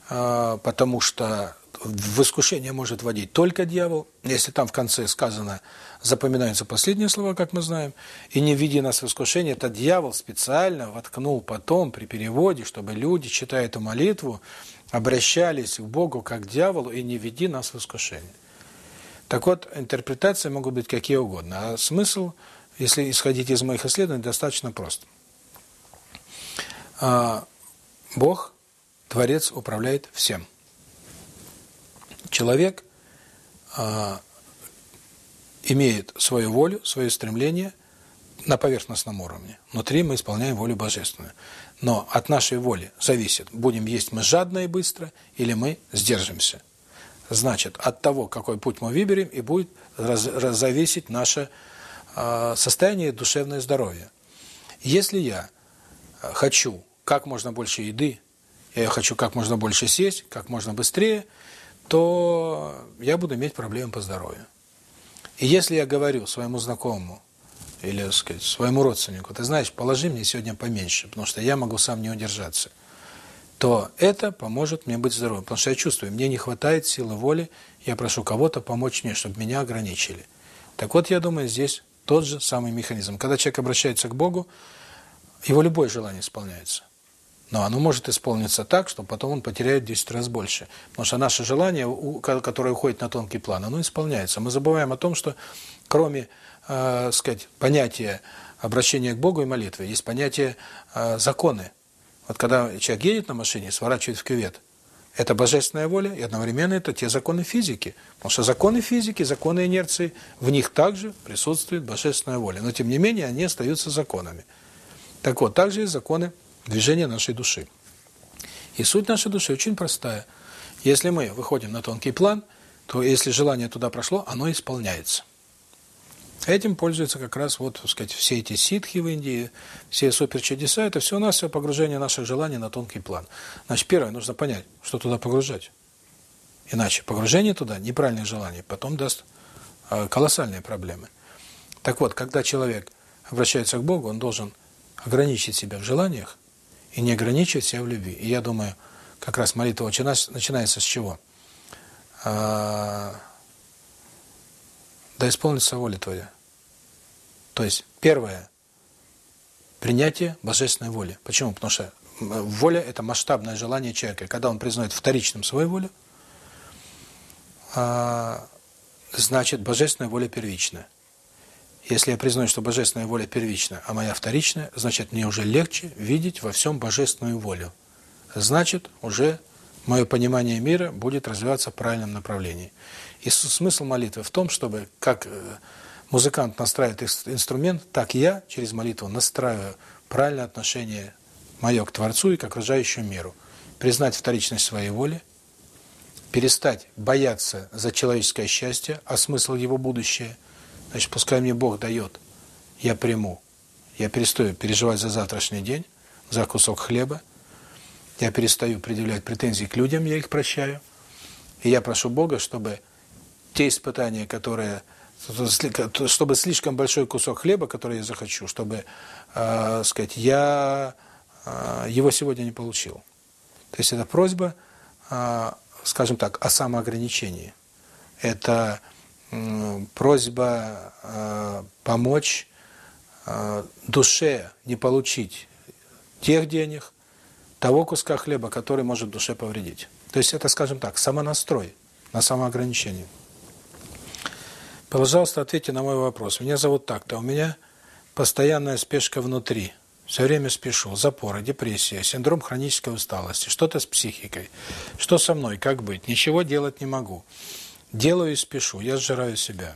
[SPEAKER 1] а, потому что в искушение может водить только дьявол. Если там в конце сказано, запоминаются последние слова, как мы знаем, и не видя нас в искушение, это дьявол специально воткнул потом при переводе, чтобы люди, читая эту молитву, обращались к Богу как к дьяволу и не веди нас в искушение. Так вот, интерпретации могут быть какие угодно, а смысл, если исходить из моих исследований, достаточно прост. А, Бог, Творец, управляет всем. Человек а, имеет свою волю, свои стремления на поверхностном уровне. Внутри мы исполняем волю божественную. Но от нашей воли зависит, будем есть мы жадно и быстро, или мы сдержимся. Значит, от того, какой путь мы выберем, и будет раз, раз, зависеть наше э, состояние душевное здоровье. Если я хочу как можно больше еды, я хочу как можно больше сесть, как можно быстрее, то я буду иметь проблемы по здоровью. И если я говорю своему знакомому или, сказать, своему родственнику, ты знаешь, положи мне сегодня поменьше, потому что я могу сам не удержаться, то это поможет мне быть здоровым. Потому что я чувствую, мне не хватает силы воли, я прошу кого-то помочь мне, чтобы меня ограничили. Так вот, я думаю, здесь тот же самый механизм. Когда человек обращается к Богу, его любое желание исполняется. Но оно может исполниться так, что потом он потеряет 10 раз больше. Потому что наше желание, которое уходит на тонкий план, оно исполняется. Мы забываем о том, что кроме э, сказать, понятия обращения к Богу и молитвы, есть понятие э, законы. Вот когда человек едет на машине, сворачивает в кювет, это божественная воля, и одновременно это те законы физики. Потому что законы физики, законы инерции, в них также присутствует божественная воля. Но тем не менее они остаются законами. Так вот, также есть законы движение нашей души. И суть нашей души очень простая. Если мы выходим на тонкий план, то если желание туда прошло, оно исполняется. Этим пользуются как раз вот, так сказать, все эти ситхи в Индии, все суперчудеса. Это все у нас все погружение наших желаний на тонкий план. Значит, первое, нужно понять, что туда погружать. Иначе погружение туда, неправильное желание, потом даст э, колоссальные проблемы. Так вот, когда человек обращается к Богу, он должен ограничить себя в желаниях, и не ограничивать себя в любви. И я думаю, как раз молитва начинается с чего? А, да исполнится воля твоя. То есть, первое – принятие божественной воли. Почему? Потому что воля – это масштабное желание человека. Когда он признает вторичным свою волю, а, значит, божественная воля первичная. Если я признаю, что божественная воля первична, а моя вторичная, значит, мне уже легче видеть во всем божественную волю. Значит, уже мое понимание мира будет развиваться в правильном направлении. И смысл молитвы в том, чтобы как э, музыкант настраивает инструмент, так я через молитву настраиваю правильное отношение мое к Творцу и к окружающему миру. Признать вторичность своей воли, перестать бояться за человеческое счастье, а смысл его будущее – Значит, пускай мне Бог дает, я приму, я перестаю переживать за завтрашний день, за кусок хлеба, я перестаю предъявлять претензии к людям, я их прощаю. И я прошу Бога, чтобы те испытания, которые чтобы слишком большой кусок хлеба, который я захочу, чтобы, э, сказать, я э, его сегодня не получил. То есть это просьба, э, скажем так, о самоограничении. Это просьба э, помочь э, душе не получить тех денег, того куска хлеба, который может душе повредить. То есть это, скажем так, самонастрой на самоограничение. Пожалуйста, ответьте на мой вопрос. Меня зовут так-то, у меня постоянная спешка внутри. Все время спешу, запоры, депрессия, синдром хронической усталости, что-то с психикой. Что со мной, как быть? Ничего делать не могу делаю и спешу, я сжираю себя.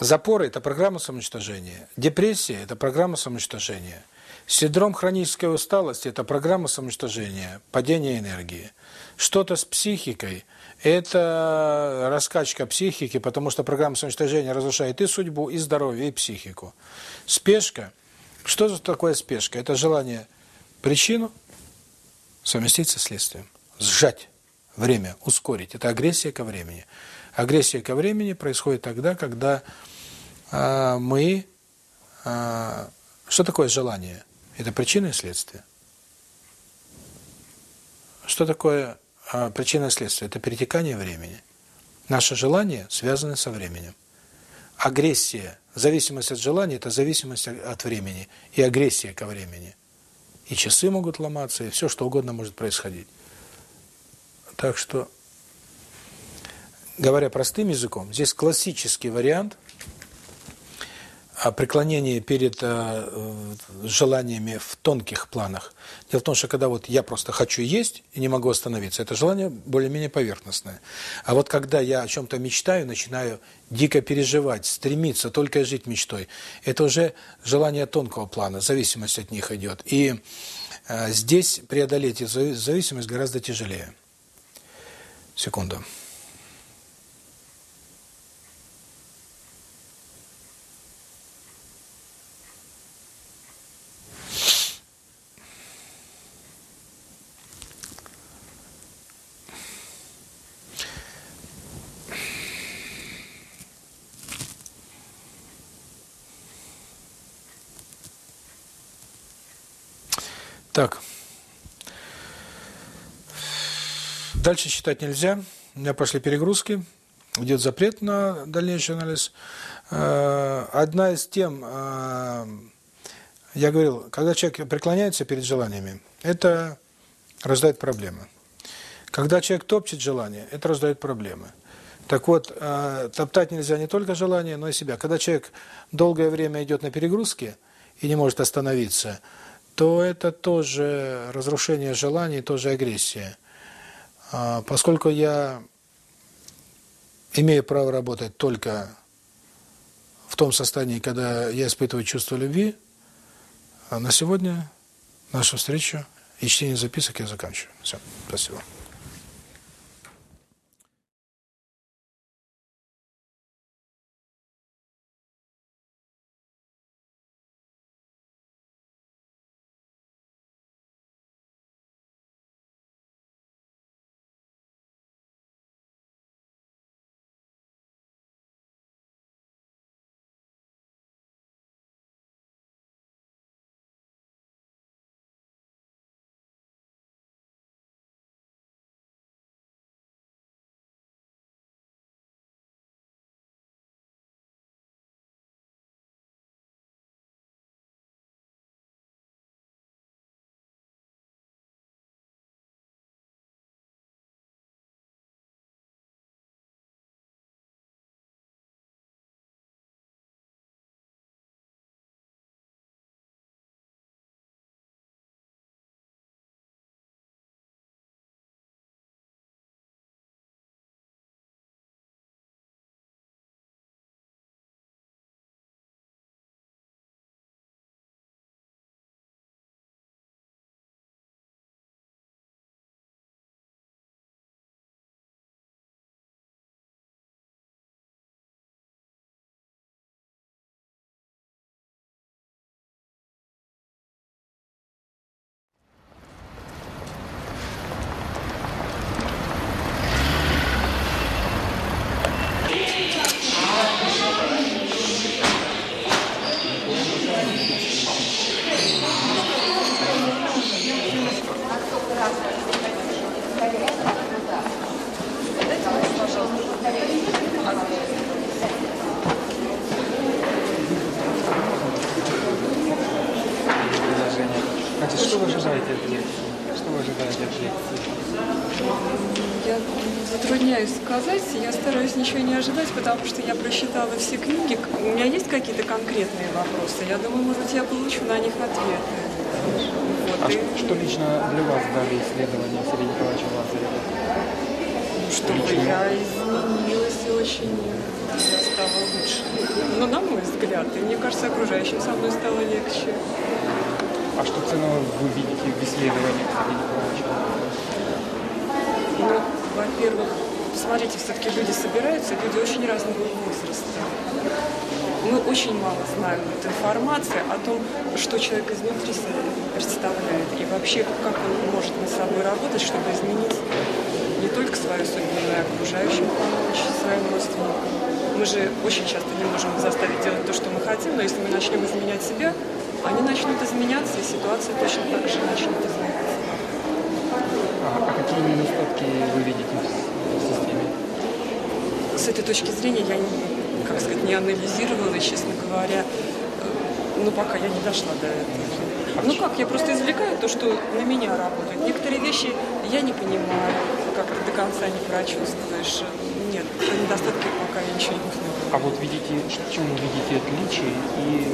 [SPEAKER 1] Запоры – это программа самоуничтожения. Депрессия – это программа самоуничтожения. Синдром хронической усталости – это программа самоуничтожения, падение энергии. Что-то с психикой – это раскачка психики, потому что программа самоуничтожения разрушает и судьбу, и здоровье, и психику. Спешка – что же такое спешка? Это желание причину совместиться с следствием, сжать время, ускорить. Это агрессия ко времени. Агрессия ко времени происходит тогда, когда э, мы... Э, что такое желание? Это причина и следствие. Что такое э, причина и следствие? Это перетекание времени. Наши желания связаны со временем. Агрессия, зависимость от желания – это зависимость от времени и агрессия ко времени – и часы могут ломаться, и все что угодно может происходить. Так что, говоря простым языком, здесь классический вариант а преклонение перед э, желаниями в тонких планах. Дело в том, что когда вот я просто хочу есть и не могу остановиться, это желание более-менее поверхностное. А вот когда я о чем-то мечтаю, начинаю дико переживать, стремиться только жить мечтой, это уже желание тонкого плана, зависимость от них идет. И э, здесь преодолеть зависимость гораздо тяжелее. Секунду. Так. Дальше считать нельзя. У меня пошли перегрузки. Идет запрет на дальнейший анализ. Э, одна из тем, э, я говорил, когда человек преклоняется перед желаниями, это рождает проблемы. Когда человек топчет желание, это рождает проблемы. Так вот, э, топтать нельзя не только желание, но и себя. Когда человек долгое время идет на перегрузке и не может остановиться – то это тоже разрушение желаний, тоже агрессия. А, поскольку я имею право работать только в том состоянии, когда я испытываю чувство любви, а на сегодня нашу встречу и чтение записок я заканчиваю. Все, спасибо.
[SPEAKER 2] ожидать, потому что я прочитала все книги. У меня есть какие-то конкретные вопросы. Я думаю, может, я получу на них ответы.
[SPEAKER 3] Вот, а и... что лично для вас дали исследования среди Николаевича Лазарева?
[SPEAKER 2] Ну, что лично? я изменилась и очень я стала лучше. Но на мой взгляд. И мне кажется, окружающим со мной стало легче.
[SPEAKER 3] А что ценного вы видите в исследованиях среди Николаевича?
[SPEAKER 2] Ну, во-первых, смотрите, все-таки люди собираются, люди очень разного возраста. Мы очень мало знаем вот информации о том, что человек изнутри представляет и вообще, как он может над собой работать, чтобы изменить не только свою судьбу, но и окружающим помочь, своим родственникам. Мы же очень часто не можем заставить делать то, что мы хотим, но если мы начнем изменять себя, они начнут изменяться, и ситуация точно так же начнет изменяться.
[SPEAKER 3] А какие недостатки вы видите?
[SPEAKER 2] с этой точки зрения я, как сказать, не анализировала, честно говоря. Э, ну, пока я не дошла до этого. Ну как, я просто извлекаю то, что на меня работает. Некоторые вещи я не понимаю, как ты до конца не прочувствуешь. Нет, недостатки пока я ничего не узнала.
[SPEAKER 3] А вот видите, чем вы видите отличие и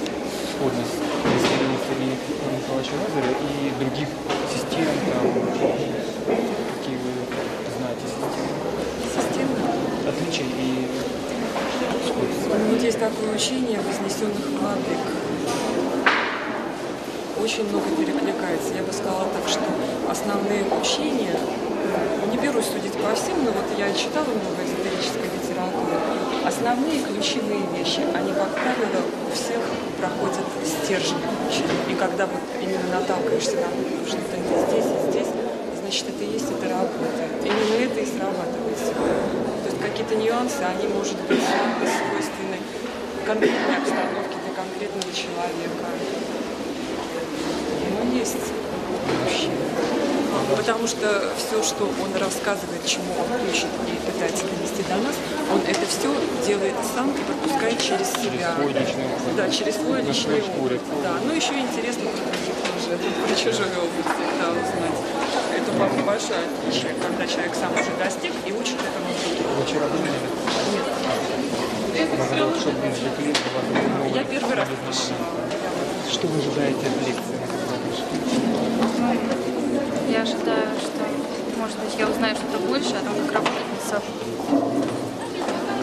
[SPEAKER 3] сходность Василия Николаевича Лазаря и других систем, там, обеспечен и...
[SPEAKER 2] Ну, здесь такое учение вознесенных владык. Очень много перекликается. Я бы сказала так, что основные учения, не берусь судить по всем, но вот я читала много эзотерической литературы. Основные ключевые вещи, они, как правило, у всех проходят стержень учения. И когда вот именно наталкиваешься на что это здесь и здесь, значит, это есть, это работает. Именно это и срабатывает сегодня какие-то нюансы, они, может быть, свойственны конкретной обстановке для конкретного человека. Но есть вообще, Потому что все, что он рассказывает, чему он учит и пытается донести до нас, он это все делает сам и пропускает через себя.
[SPEAKER 3] Через свой личный опыт.
[SPEAKER 2] Да, через свой личный опыт. Да. Ну, еще интересно про каких-то уже, про чужой опыт, да, узнать. Это большое отличие, когда человек сам уже достиг и учит этому я первый раз
[SPEAKER 3] Что вы ожидаете от лекции?
[SPEAKER 4] Я ожидаю, что, может быть, я узнаю что-то больше о том, как работать на собой.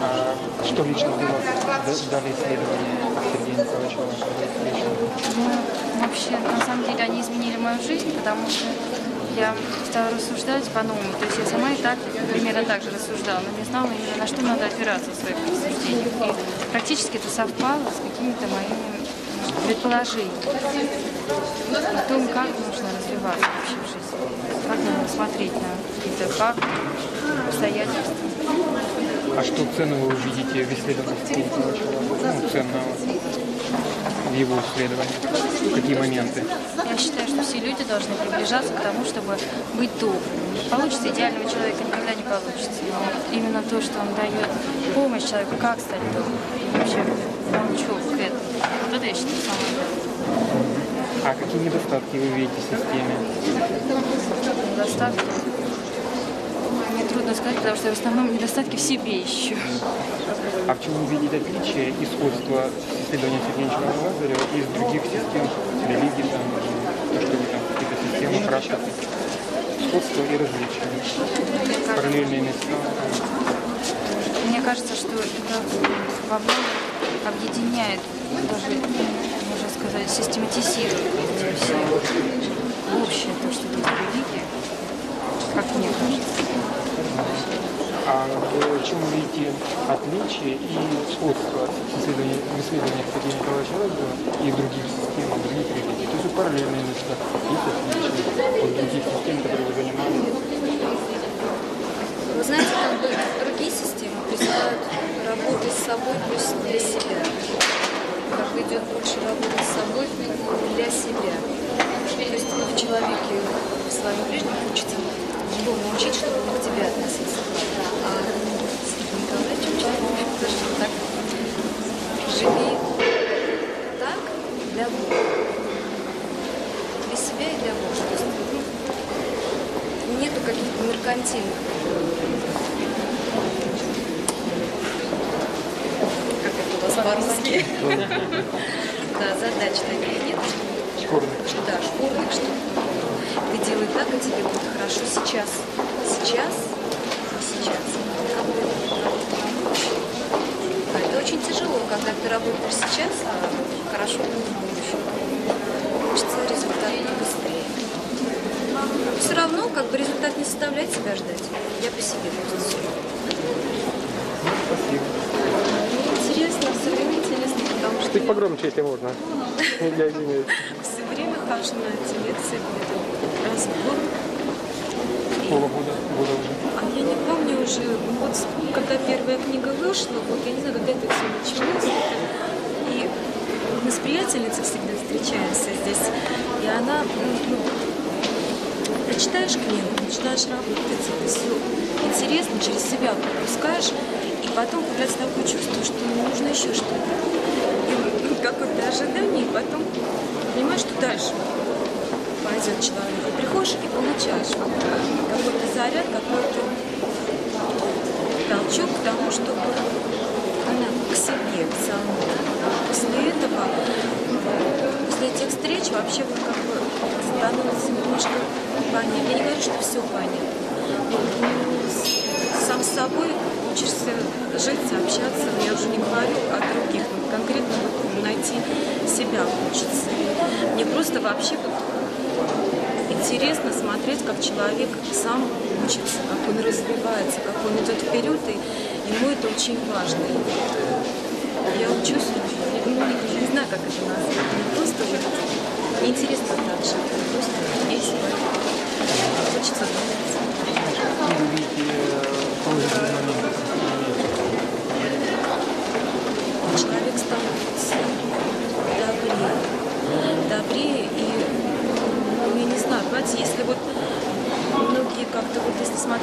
[SPEAKER 3] А что лично для вас дали исследование? Сергея Николаевича?
[SPEAKER 4] Вообще, на самом деле, они изменили мою жизнь, потому что я стала рассуждать по-новому. То есть я сама и так примерно так же рассуждала, но не знала именно на что надо опираться в своих рассуждениях. И практически это совпало с какими-то моими предположениями о том, как нужно развиваться вообще в жизни, как нужно смотреть на какие-то факты, обстоятельства.
[SPEAKER 3] А что ценного вы увидите в исследовании? Ну, ценного его исследований, какие моменты?
[SPEAKER 4] Я считаю, что все люди должны приближаться к тому, чтобы быть добрым. Получится идеального человека, никогда не получится. Но именно то, что он дает помощь человеку, как стать добрым, вообще он к этому. Вот это я считаю самое главное.
[SPEAKER 3] А какие недостатки вы видите в системе?
[SPEAKER 4] Недостатки? трудно сказать, потому что в основном недостатки в себе еще.
[SPEAKER 3] А в чем вы видите отличие искусства сходство исследования Сергеевичного Лазарева из других систем религии, там, то, что вы там какие-то системы практики? искусство и различия. Параллельные места.
[SPEAKER 4] Мне кажется, что это во многом объединяет, даже, можно сказать, систематизирует все общее то, что есть в религии, как мне кажется
[SPEAKER 3] а в чем виде отличие и сходство исследований, исследований Сергея Николаевича и других систем, других религий. То есть параллельные места, есть отличия от других систем, которые вы занимали.
[SPEAKER 5] Вы знаете, как бы другие системы призывают работать с собой плюс для себя. Как бы идет больше работы с собой для себя. То есть в человеке с вами ближнем учится другому учить, чтобы он к тебе относился. А с Сергеем Николаевичем человеком, что так живи так для Бога. Для себя и для Бога. То есть нету каких-то меркантильных как это у вас по-русски. Да, задач таких нет. тебе будет хорошо сейчас. Сейчас и сейчас. А это очень тяжело, когда ты работаешь сейчас, а хорошо будет в будущем. Хочется результат быстрее. Все равно, как бы результат не составляет себя ждать. Я по себе просто интересно, все время интересно, потому что...
[SPEAKER 3] Ты
[SPEAKER 5] я...
[SPEAKER 3] погромче, если можно.
[SPEAKER 5] Все время хожу на эти лекции, разбор первая книга вышла, вот я не знаю, когда это все началось. И мы с приятельницей всегда встречаемся здесь, и она, ну, ну, прочитаешь книгу, начинаешь работать, это все интересно, через себя пропускаешь, и потом появляется такое чувство, что ну, нужно еще что-то. И какое-то ожидание, и потом понимаешь, что дальше пойдет человек. И приходишь и получаешь какой-то заряд, какой-то хочу, тому чтобы она к себе, к самому. После этого, после этих встреч вообще как бы становится немножко понятно. Я не говорю, что все понятно. Сам с собой учишься жить, общаться. Я уже не говорю о других. Но конкретно вот найти себя хочется. Мне просто вообще вот интересно смотреть, как человек сам учится он развивается, как он идет вперед, и ему это очень важно. Я учусь, ну, я не, знаю, как это назвать, не просто вот неинтересно так же, просто весело, хочется
[SPEAKER 3] нравиться.
[SPEAKER 5] Человек становится добрее, добрее и, ну, я не знаю, понимаете, если вот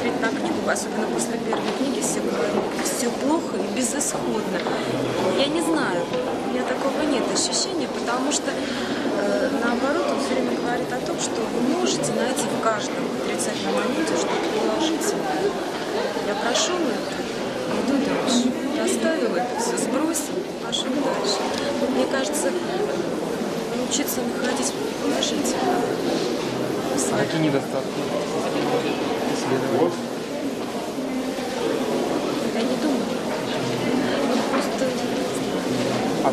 [SPEAKER 5] смотреть на борьбу, особенно после первой книги, все все плохо и безысходно. Я не знаю, у меня такого нет ощущения, потому что э, наоборот он все время говорит о том, что вы можете найти в каждом отрицательном моменте что-то положительное. Я прошел это, иду дальше. Я оставил это все, сбросил, пошел дальше. Мне кажется, научиться находить положительное.
[SPEAKER 3] Какие недостатки.
[SPEAKER 5] Я не думаю. Просто...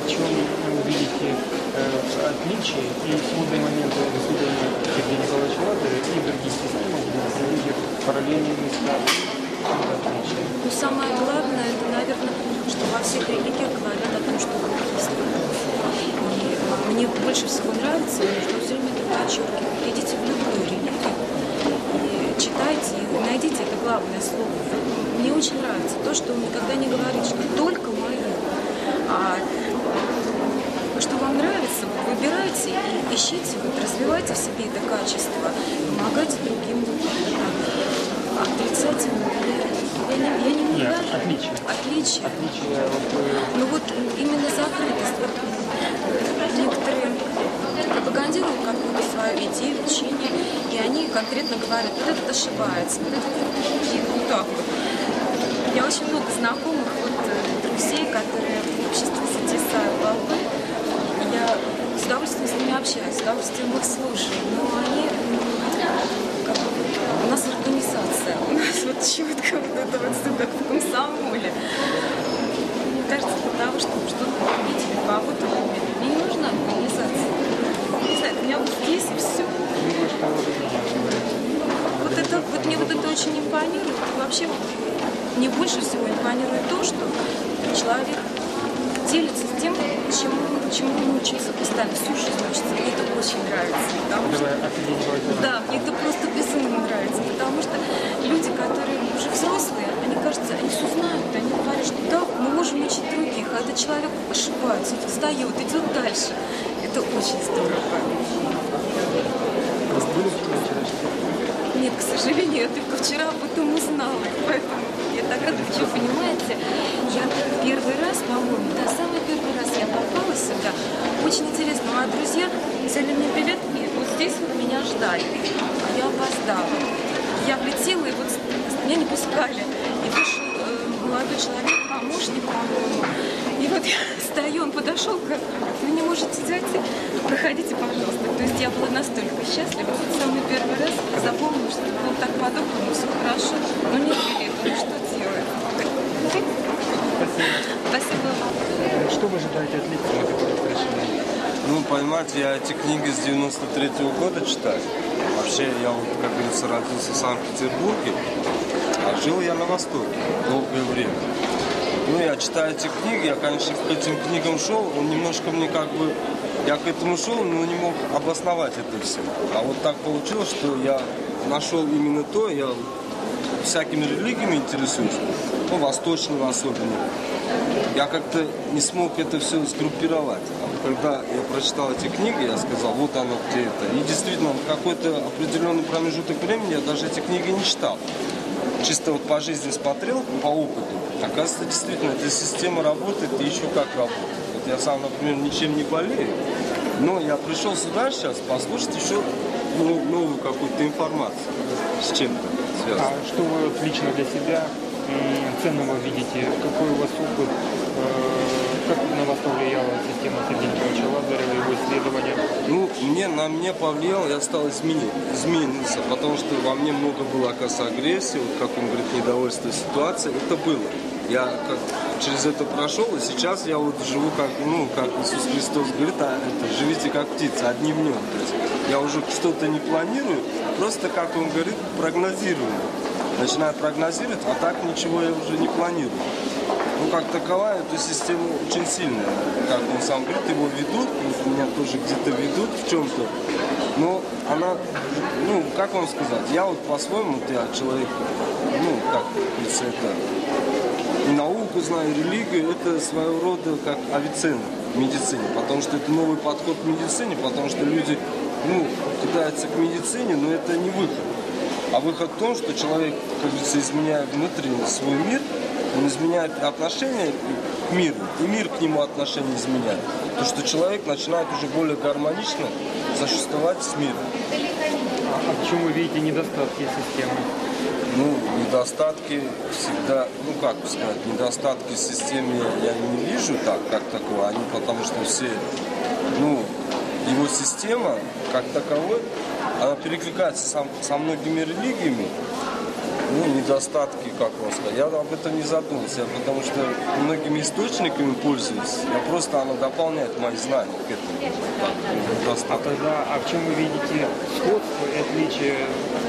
[SPEAKER 3] Чем вы видите э, и смутные моменты выступления Сергея Николаевича и других систем, где параллельные места?
[SPEAKER 5] Самое ошибается. Это к сожалению, я только вчера об этом узнала. Поэтому я так отвечу, понимаете? Я первый раз, по-моему, да, самый первый раз я попала сюда. Очень интересно, мои друзья взяли мне билет, и вот здесь вот меня ждали. А я опоздала. Я влетела, и вот меня не пускали. И вышел э, молодой человек, помощник, по-моему, вот стою, он подошел к... Вы не можете взять... Проходите, пожалуйста. То есть я была настолько счастлива. Самый первый раз запомнила, что он так по-доброму, ну, все хорошо. Но не билет, ну что делает? Спасибо. Спасибо вам.
[SPEAKER 3] Что вы ожидаете от лекции, которая пришла?
[SPEAKER 6] Ну, понимаете, я эти книги с 93 -го года читаю. Вообще, я, вот, как говорится, родился в Санкт-Петербурге, а жил я на Востоке долгое время ну, я читаю эти книги, я, конечно, к этим книгам шел, он немножко мне как бы, я к этому шел, но не мог обосновать это все. А вот так получилось, что я нашел именно то, я всякими религиями интересуюсь, ну, восточным особенно. Я как-то не смог это все сгруппировать. А когда я прочитал эти книги, я сказал, вот оно где это. И действительно, в какой-то определенный промежуток времени я даже эти книги не читал. Чисто вот по жизни смотрел, по опыту. Оказывается, действительно, эта система работает и еще как работает. Вот я сам, например, ничем не болею, но я пришел сюда сейчас послушать еще ну, новую какую-то информацию с чем-то связанную.
[SPEAKER 3] А что вы лично для себя ценного видите? Какой у вас опыт? Э, как на вас повлияла система Сергея Николаевича Лазарева, его исследования?
[SPEAKER 6] Ну, мне, на мне повлияло, я стал изменить, изменился, потому что во мне много было, оказывается, агрессии, вот как он говорит, недовольство ситуации, это было. Я как, через это прошел, и сейчас я вот живу как, ну, как Иисус Христос говорит, а это, живите как птица, одним днем. То есть я уже что-то не планирую, просто, как он говорит, прогнозирую. Начинаю прогнозировать, а так ничего я уже не планирую. Ну, как таковая, эта система очень сильная. Как он сам говорит, его ведут, меня тоже где-то ведут в чем-то. Но она, ну, как вам сказать, я вот по-своему, вот я человек, ну, как говорится, это науку, знаю религию, это своего рода как авиценна в медицине, потому что это новый подход к медицине, потому что люди ну, кидаются к медицине, но это не выход. А выход в том, что человек, как говорится, изменяет внутренний свой мир, он изменяет отношение к миру, и мир к нему отношение изменяет. То, что человек начинает уже более гармонично существовать с миром.
[SPEAKER 3] А в чем вы видите недостатки системы?
[SPEAKER 6] ну, недостатки всегда, ну как сказать, недостатки системы я не вижу так, как такого, они потому что все, ну, его система как таковой, она перекликается со, со многими религиями, ну, недостатки, как вам сказать. Я об этом не задумался, потому что многими источниками пользуюсь. Я просто оно дополняет мои знания к этому. А
[SPEAKER 3] тогда, а в чем вы видите сходство и отличие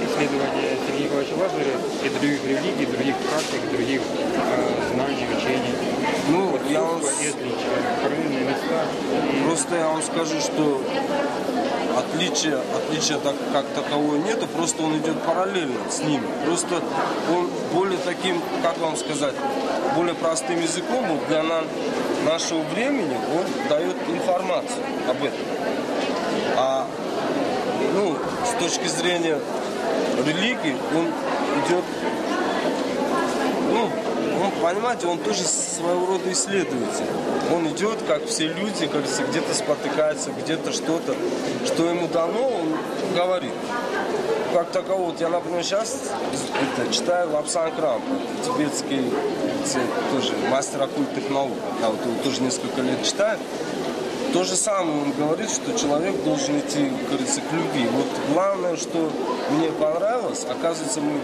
[SPEAKER 3] исследования Сергея Николаевича Лазаря и других религий, других практик, других э, знаний, учений?
[SPEAKER 6] Ну, вот я вам...
[SPEAKER 3] отличие.
[SPEAKER 6] Просто я вам скажу, что отличия, отличия так, как такового нету, а просто он идет параллельно с ним. Просто он более таким, как вам сказать, более простым языком для на, нашего времени он дает информацию об этом. А ну, с точки зрения религии он идет понимаете, он тоже своего рода исследователь. Он идет, как все люди, кажется, где-то спотыкается, где-то что-то, что ему дано, он говорит. Как такового, вот я, например, сейчас это, читаю Лапсан Крампа, тибетский тоже мастер оккультных наук. Я вот его тоже несколько лет читаю. То же самое он говорит, что человек должен идти, кажется, к любви. Вот главное, что мне понравилось, оказывается, мы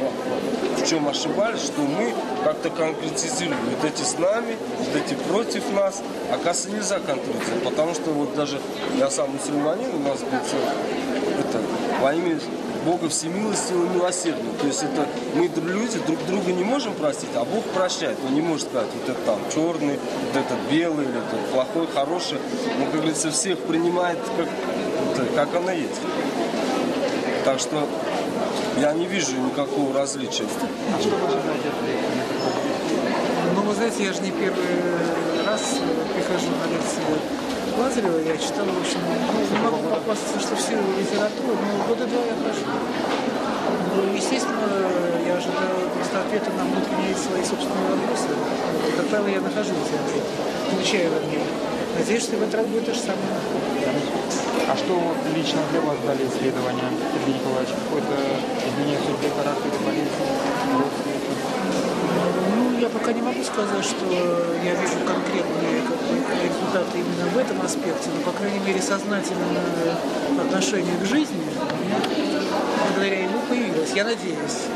[SPEAKER 6] в чем ошибались, что мы как-то конкретизировали вот эти с нами, вот эти против нас. Оказывается, нельзя конкретизировать, потому что вот даже я сам мусульманин, у нас был целый, это, во имя Бога всемилостивого и милосердного. То есть это мы люди друг друга не можем простить, а Бог прощает. Он не может сказать, вот это там черный, вот это белый, или это плохой, хороший. Он, как говорится, всех принимает, как, как она есть. Так что я не вижу никакого различия.
[SPEAKER 3] А что вас ожидать
[SPEAKER 7] Ну, вы знаете, я же не первый раз прихожу на лекции Лазарева, я читал, в общем, не могу попасться, что всю литературу, но года два я хожу. Ну, естественно, я ожидал просто ответа на внутренние свои собственные вопросы. Вот тогда я нахожу, я ответ. Получаю в них. Надеюсь, что в этот раз будет то же самое.
[SPEAKER 3] А что лично для вас дали исследования, Сергей Николаевич? Какое-то изменение судьбы характера болезни?
[SPEAKER 7] Ну, я пока не могу сказать, что я вижу конкретные как бы, результаты именно в этом аспекте, но, по крайней мере, сознательное отношение к жизни благодаря ему появилось, я надеюсь.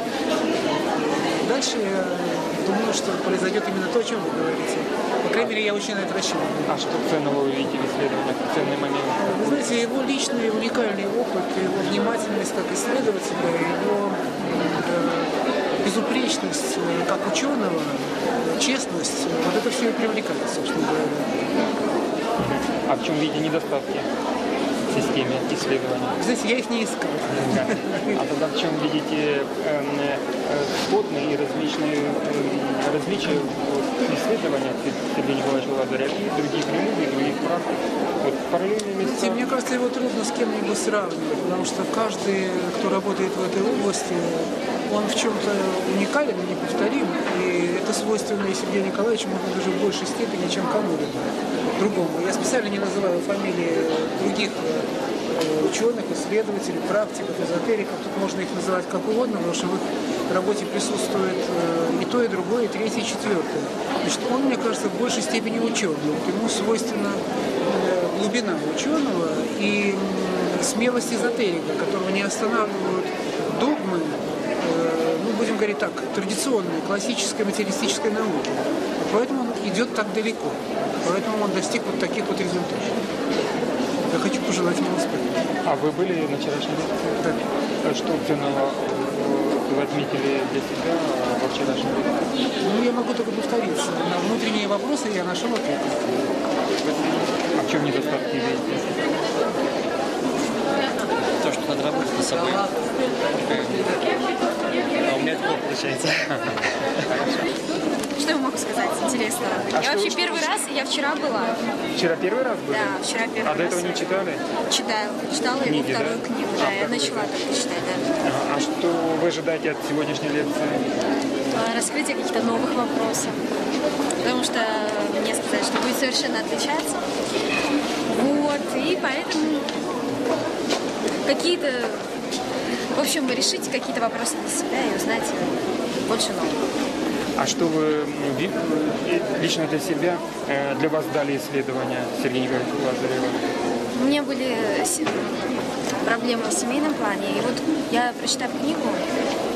[SPEAKER 7] Дальше я думаю, что произойдет именно то, о чем вы говорите камере я очень на это рассчитывал.
[SPEAKER 3] А что ценного вы видели исследования, ценный момент?
[SPEAKER 7] Вы знаете, его личный уникальный опыт, его внимательность как исследователя, его безупречность как ученого, честность, вот это все и привлекает, собственно говоря.
[SPEAKER 3] А в чем виде недостатки? системе исследований.
[SPEAKER 7] Здесь я их не искал.
[SPEAKER 3] А тогда в чем видите э, э, плотные и различные э, различия исследования среди Николая Заряги и других людей, других практик. Вот параллельные места...
[SPEAKER 7] Мне кажется, его трудно с кем-либо сравнивать, потому что каждый, кто работает в этой области, он в чем-то уникален и неповторим, и это свойственно и Сергею Николаевичу, может даже в большей степени, чем кому-либо другому. Я специально не называю фамилии других э, ученых, исследователей, практиков, эзотериков, тут можно их называть как угодно, потому что в их в работе присутствует э, и то, и другое, и третье, и четвертое. Значит, он, мне кажется, в большей степени ученый. Вот ему свойственна э, глубина ученого и смелость эзотерика, которого не останавливают догмы, э, ну, будем говорить так, традиционной, классической материалистической науки. Поэтому он идет так далеко. Поэтому он достиг вот таких вот результатов. Я хочу пожелать ему успеха.
[SPEAKER 3] А вы были на вчерашнем?
[SPEAKER 7] Да.
[SPEAKER 3] А что для вы отметили для себя во вчерашнем?
[SPEAKER 7] Ну, я могу только повториться. На внутренние вопросы я нашел ответы.
[SPEAKER 3] А в чем недостатки видите?
[SPEAKER 8] То, что надо работать над собой метку получается.
[SPEAKER 9] Что я могу сказать интересно?
[SPEAKER 3] А
[SPEAKER 9] я вообще первый раз, я вчера была.
[SPEAKER 3] Вчера первый раз была?
[SPEAKER 9] Да, вчера первый раз.
[SPEAKER 3] А до этого не читали?
[SPEAKER 9] Читаю, Читала,
[SPEAKER 3] Книги,
[SPEAKER 9] его
[SPEAKER 3] вторую
[SPEAKER 9] книгу, да, я начала только читать, да.
[SPEAKER 3] А что вы ожидаете от сегодняшней лекции?
[SPEAKER 9] раскрытие каких-то новых вопросов. Потому что мне сказать, что будет совершенно отличаться. Вот, и поэтому какие-то в общем, решите какие-то вопросы для себя и узнайте больше нового.
[SPEAKER 3] А что вы ну, лично для себя, э, для вас дали исследования Сергея Николаевича Лазарева?
[SPEAKER 9] У меня были проблемы в семейном плане. И вот я, прочитав книгу,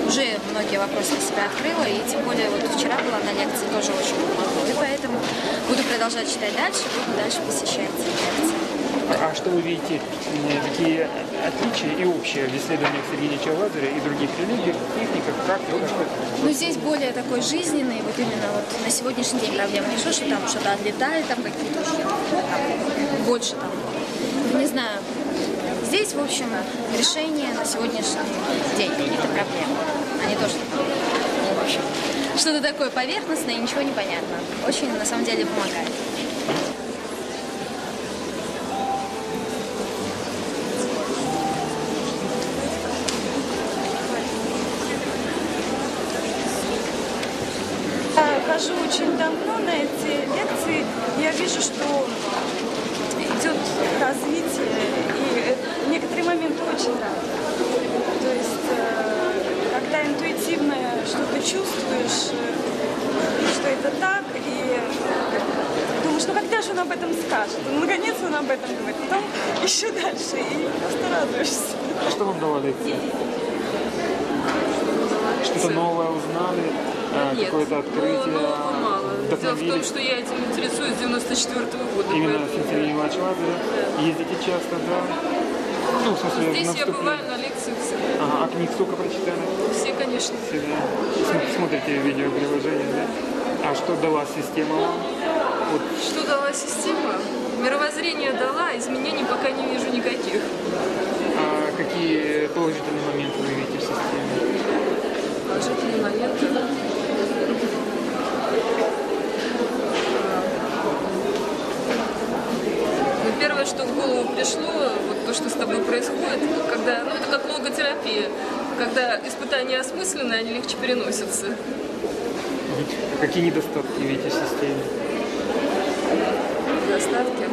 [SPEAKER 9] уже многие вопросы для себя открыла. И тем более вот вчера была на лекции, тоже очень помогло. И поэтому буду продолжать читать дальше, буду дальше посещать лекции.
[SPEAKER 3] А что вы видите, Какие отличия и общие в исследованиях Сергеевича Лазаря и других религий, техниках, практиках?
[SPEAKER 9] Ну, здесь более такой жизненный, вот именно вот на сегодняшний день проблема не что, что там что-то отлетает, там какие-то больше там, не знаю. Здесь, в общем, решение на сегодняшний день, какие-то проблемы, а тоже что-то такое поверхностное, ничего не понятно. Очень, на самом деле, помогает.
[SPEAKER 2] Я бываю на лекциях.
[SPEAKER 3] А книг столько прочитано?
[SPEAKER 2] Все, конечно.
[SPEAKER 3] Все, да. Смотрите видеоприложение, да? А что дала система? Вот.
[SPEAKER 2] Что дала система? Мировоззрение дала, изменений пока не вижу никаких.
[SPEAKER 3] А какие положительные моменты вы видите в системе?
[SPEAKER 2] Положительные моменты? Ну, первое, что в голову пришло, вот то, что с тобой происходит, терапии, когда испытания осмыслены, они легче переносятся.
[SPEAKER 3] Какие недостатки в этой системе?
[SPEAKER 2] Недостатки?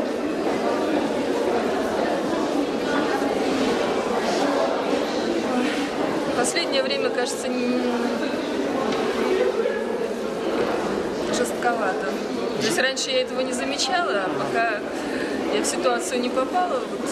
[SPEAKER 2] последнее время, кажется, не... жестковато. То есть раньше я этого не замечала, а пока я в ситуацию не попала, вот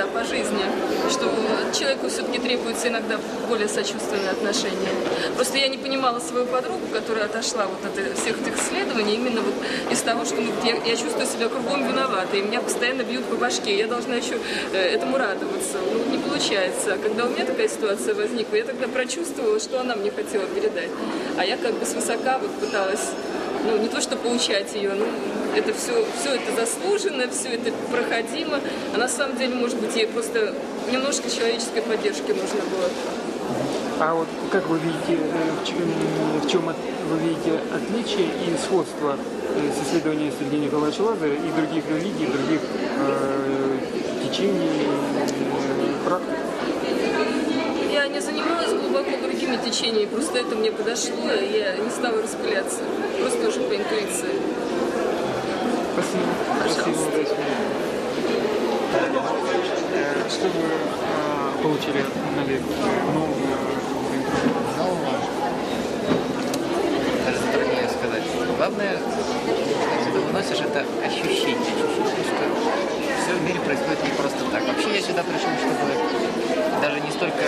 [SPEAKER 3] да,
[SPEAKER 2] по жизни,
[SPEAKER 10] что человеку все-таки требуется иногда более сочувственное отношение. Просто я не понимала свою подругу, которая отошла вот от э, всех этих исследований, именно вот из того, что ну, я, я чувствую себя кругом виноватой, и меня постоянно бьют по башке, я должна еще э, этому радоваться. Ну, не получается. А когда у меня такая ситуация возникла, я тогда прочувствовала, что она мне хотела передать. А я как бы свысока вот пыталась ну, не то, что получать ее, ну, это все, все это заслуженно, все это проходимо. А на самом деле, может быть, ей просто немножко человеческой поддержки нужно было.
[SPEAKER 3] А вот как вы видите, э, в чем, в чем вы видите отличие и сходство э, с исследованием Сергея Николаевича Лазаря и других религий, других э, течений, э, практик?
[SPEAKER 10] не занималась глубоко другими течениями, просто это мне подошло, и я не стала распыляться, просто уже по интуиции.
[SPEAKER 3] Спасибо.
[SPEAKER 10] Пожалуйста.
[SPEAKER 3] Спасибо, Что вы а, получили от Налег?
[SPEAKER 11] Новую Даже труднее сказать. Главное, когда выносишь, это ощущение. Ощущение, что все в мире происходит не просто так. Вообще я сюда пришел, чтобы даже не столько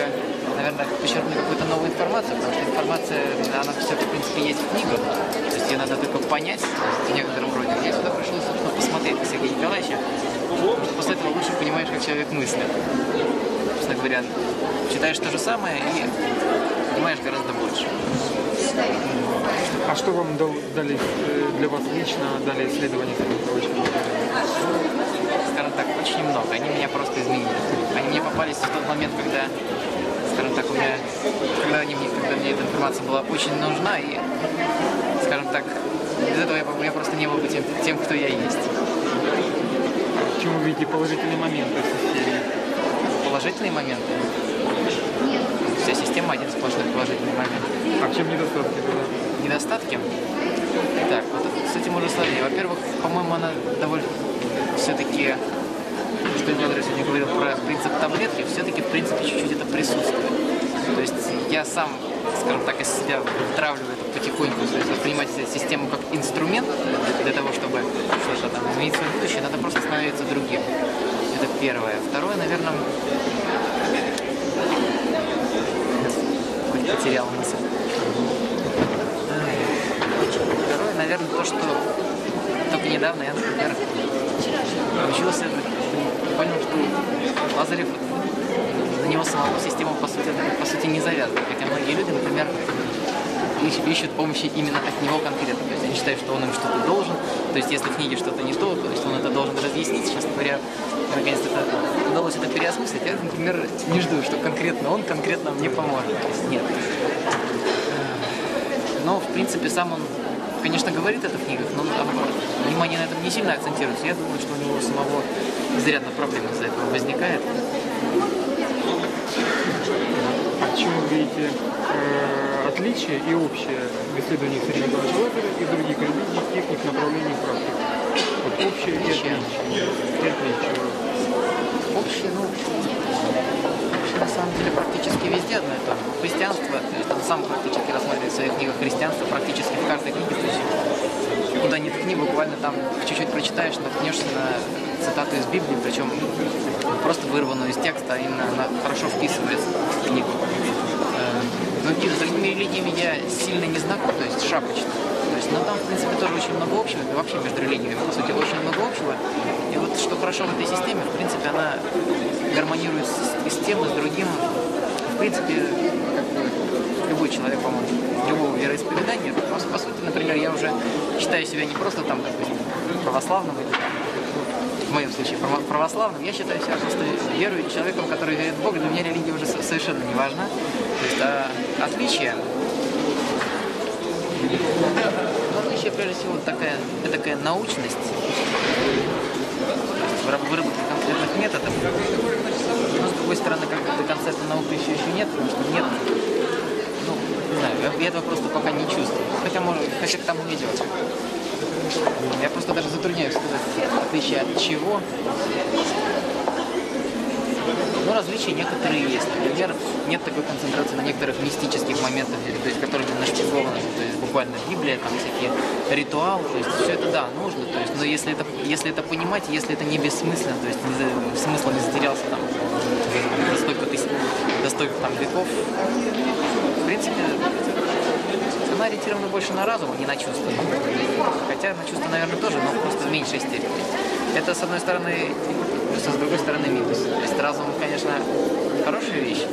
[SPEAKER 11] наверное, почерпнуть какую-то новую информацию, потому что информация, она все, в принципе, есть в книгах. То есть ее надо только понять в некотором роде. Я сюда пришел, собственно, посмотреть на Сергея Николаевича. После этого лучше понимаешь, как человек мыслит. Собственно говоря, читаешь то же самое и понимаешь гораздо больше.
[SPEAKER 3] А что вам дали для вас лично дали исследования Сергея Николаевича?
[SPEAKER 11] Скажем так, очень много. Они меня просто изменили. Они мне попались в тот момент, когда скажем так, у меня, когда они мне, когда мне эта информация была очень нужна, и, скажем так, без этого я, я просто не был бы тем, тем, кто я есть.
[SPEAKER 3] Чем вы видите положительные моменты в системе?
[SPEAKER 11] Положительные моменты? Вся система один сплошной положительный момент.
[SPEAKER 3] А в чем недостатки тогда?
[SPEAKER 11] Недостатки? Так, вот с этим уже сложнее. Во-первых, по-моему, она довольно все-таки что я не говорил про принцип таблетки, все-таки, в принципе, чуть-чуть это присутствует. То есть я сам, скажем так, из себя вытравливаю это потихоньку, то есть воспринимать систему как инструмент для того, чтобы что-то там изменить свое будущее, надо просто становиться другим. Это первое. Второе, наверное, потерял мысль. Второе, наверное, то, что только недавно я, например, научился понял, что Лазарев на него самого система, по сути, по сути не завязана. Хотя многие люди, например, ищут помощи именно от него конкретно. То есть они считают, что он им что-то должен. То есть если в книге что-то не то, то что он это должен разъяснить. Сейчас, говоря, наконец-то это, удалось это переосмыслить. Я, например, не жду, что конкретно он конкретно мне поможет. То есть нет. Но, в принципе, сам он, конечно, говорит это в книгах, но внимание на этом не сильно акцентируется. Я думаю, что у него самого изрядно проблем из-за этого возникает.
[SPEAKER 3] В чем видите отличия и общее в исследованиях современного человека и других религий, техник, направлений, практик? Вот общее и
[SPEAKER 11] отличие.
[SPEAKER 3] отличие.
[SPEAKER 11] Общее, ну, общее, на самом деле практически везде одно и то же. Христианство, там сам практически рассматривает в своих книгах христианство, практически в каждой книге, то есть куда ни ткни, буквально там чуть-чуть прочитаешь, наткнешься на цитату из Библии, причем просто вырванную из текста, именно она хорошо вписывается в книгу. Э, но с другими религиями я сильно не знаком, то есть шапочно. То есть, но там, в принципе, тоже очень много общего, и вообще между религиями, по сути, очень много общего. И вот что хорошо в этой системе, в принципе, она гармонирует с, и с тем, и с другим. В принципе, любой человек, по-моему, любого вероисповедания. Просто, по сути, например, я уже считаю себя не просто там, допустим, православным или в моем случае православным, я считаю себя просто верующим человеком, который верит в Бога. Для меня религия уже совершенно не важна. То есть а, отличие ну, отличие прежде всего такая, такая научность выработка конкретных методов. Но с другой стороны, как до концепта науки еще, еще нет, потому что нет ну, не знаю, я этого просто пока не чувствую. Хотя, может, хотя к тому идет. Я немножко даже затрудняюсь сказать, в отличие от чего. Но различия некоторые есть. Например, нет такой концентрации на некоторых мистических моментах, то есть, которые которыми нашпигованы, то есть буквально Библия, там всякие ритуалы, то есть все это, да, нужно, то есть, но если это, если это понимать, если это не бессмысленно, то есть не, смысл не затерялся там до столько, тысяч, до столько там веков, в принципе, она ориентирована больше на разум, а не на чувства. Хотя на чувства, наверное, тоже, но просто в меньшей степени. Это, с одной стороны, плюс, а с другой стороны, минус. То есть разум, конечно, хорошая вещь,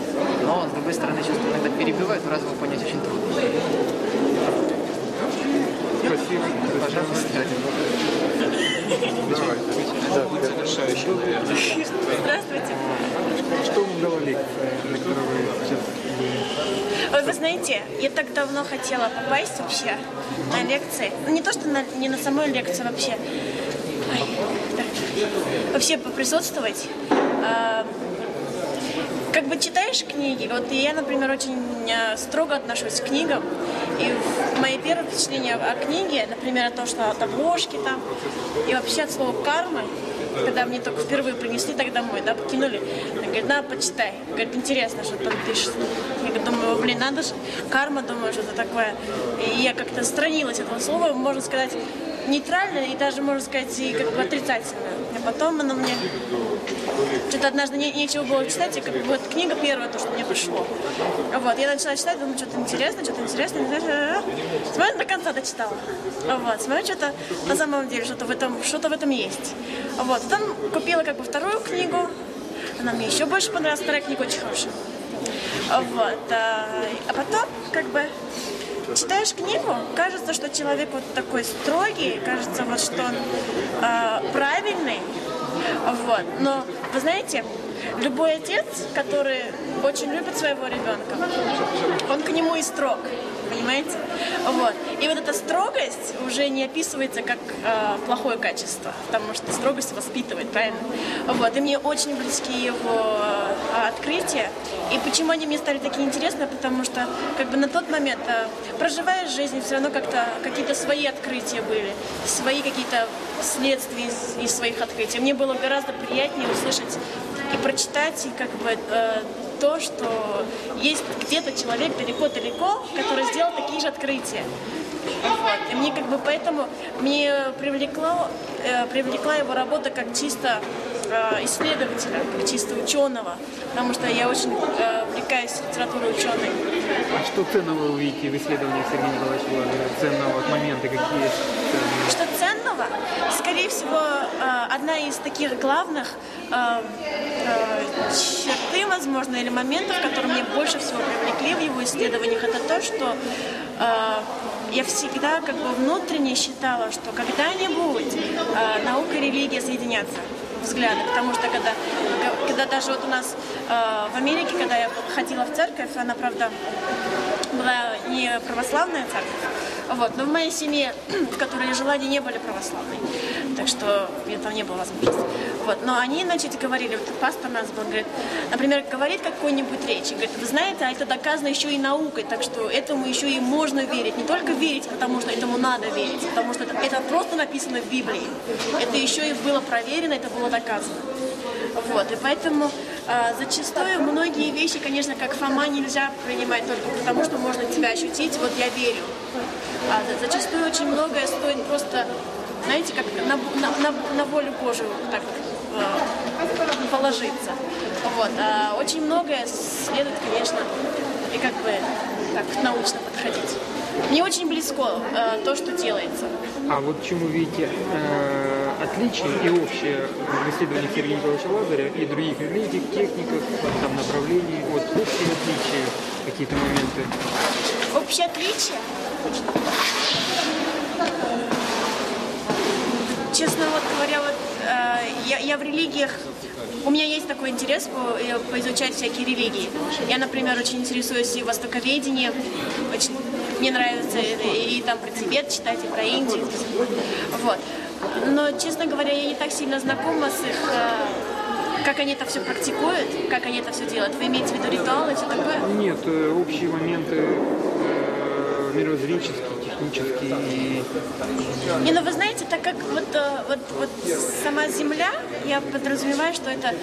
[SPEAKER 11] но, с другой стороны, чувства иногда перебивают, но разум понять очень трудно.
[SPEAKER 3] Спасибо.
[SPEAKER 11] Пожалуйста. Давай. Завершающий, наверное.
[SPEAKER 12] Здравствуйте.
[SPEAKER 3] Что вам говорили? на которую вы сейчас
[SPEAKER 12] Ой, вы знаете, я так давно хотела попасть вообще на лекции. Ну, не то, что на, не на самой лекции вообще. Ой, да. Вообще поприсутствовать. А, как бы читаешь книги, вот я, например, очень э, строго отношусь к книгам, и мои первые впечатления о книге, например, о том, что от обложки там, и вообще от слова кармы, когда мне только впервые принесли так домой, да, покинули. Она говорит, на, почитай. Говорит, интересно, что там пишет. Я думаю, блин, надо же, карма, думаю, что это такое. И я как-то странилась этого слова, можно сказать, нейтрально и даже, можно сказать, и как бы отрицательно. И потом она мне... Что-то однажды не, нечего было читать, и как, вот книга первая, то, что мне пришло. Вот, я начала читать, думаю, что-то интересно, что-то интересно. Смотрю, до конца дочитала. Вот, смотрю, что-то на самом деле, что-то в этом, что-то в этом есть. Вот, потом купила как бы вторую книгу, она мне еще больше понравилась, вторая книга очень хорошая. Вот, а, а потом, как бы, читаешь книгу, кажется, что человек вот такой строгий, кажется, вот что он э, правильный, вот. Но вы знаете, любой отец, который очень любит своего ребенка, он к нему и строг понимаете? Вот. И вот эта строгость уже не описывается как э, плохое качество, потому что строгость воспитывает, правильно? Вот. И мне очень близки его э, открытия. И почему они мне стали такие интересные? Потому что как бы на тот момент, э, проживая жизнь, все равно как-то какие-то свои открытия были, свои какие-то следствия из, из своих открытий. Мне было гораздо приятнее услышать и прочитать, и как бы э, то, что есть где-то человек далеко-далеко, который сделал такие же открытия. Вот. И мне как бы поэтому мне привлекла э, привлекла его работа как чисто э, исследователя, как чисто ученого, потому что я очень э, увлекаюсь литературой ученой.
[SPEAKER 3] А что ценного увидите в исследованиях Сергея Николаевича Ценного от момента какие? Э,
[SPEAKER 12] что ценного, скорее всего, э, одна из таких главных э, э, черты, возможно, или моментов, которые мне больше всего привлекли в его исследованиях, это то, что я всегда как бы внутренне считала, что когда-нибудь наука и религия соединятся взгляды, потому что когда, когда даже вот у нас в Америке, когда я ходила в церковь, она правда была не православная церковь, вот. Но в моей семье, в которой я жила, они не были православные. Так что этого не было возможности. Вот. Но они, значит, говорили, вот пастор нас был, говорит, например, говорит какой-нибудь речь, говорит, вы знаете, а это доказано еще и наукой, так что этому еще и можно верить. Не только верить, потому что этому надо верить, потому что это, это просто написано в Библии. Это еще и было проверено, это было доказано. Вот. И поэтому а, зачастую многие вещи, конечно, как фома нельзя принимать только потому, что можно тебя ощутить, вот я верю. А зачастую очень многое стоит просто, знаете, как на, на, на, на волю Божию так а, положиться. Вот. А очень многое следует, конечно, и как бы так научно подходить. Мне очень близко э, то, что делается.
[SPEAKER 3] А вот чему видите? Э отличий и общее в исследованиях Сергея Лазаря и других людей, техников, там, направлений, вот общие отличия, какие-то моменты.
[SPEAKER 12] Общее отличие? Честно вот говоря, вот э, я, я в религиях у меня есть такой интерес по, э, поизучать всякие религии. Я, например, очень интересуюсь и востоковедением. Очень, мне нравится и, и, и там про Тибет читать, и про Индию. Вот. Но, честно говоря, я не так сильно знакома с их, э, как они это все практикуют, как они это все делают. Вы имеете в виду ритуалы и все такое?
[SPEAKER 3] Нет, э, общие моменты э, мировоззренческие
[SPEAKER 12] не, ну вы знаете, так как вот, э, вот, вот сама Земля, я подразумеваю, что это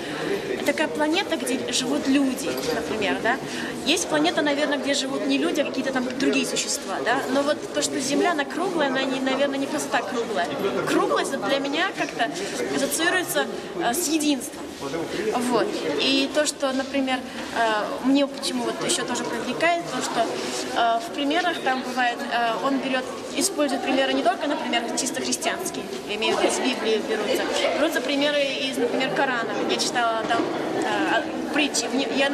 [SPEAKER 12] такая планета, где живут люди, например, да. Есть планета, наверное, где живут не люди, а какие-то там другие существа, да. Но вот то, что Земля, она круглая, она, не, наверное, не просто так круглая. Круглость для меня как-то ассоциируется э, с единством. Вот. И то, что, например, э, мне почему вот еще тоже привлекает, то, что э, в примерах там бывает, э, он берет, использует примеры не только, например, чисто христианские, я имею в виду, из Библии берутся, берутся примеры из, например, Корана. Я читала там притчи. Я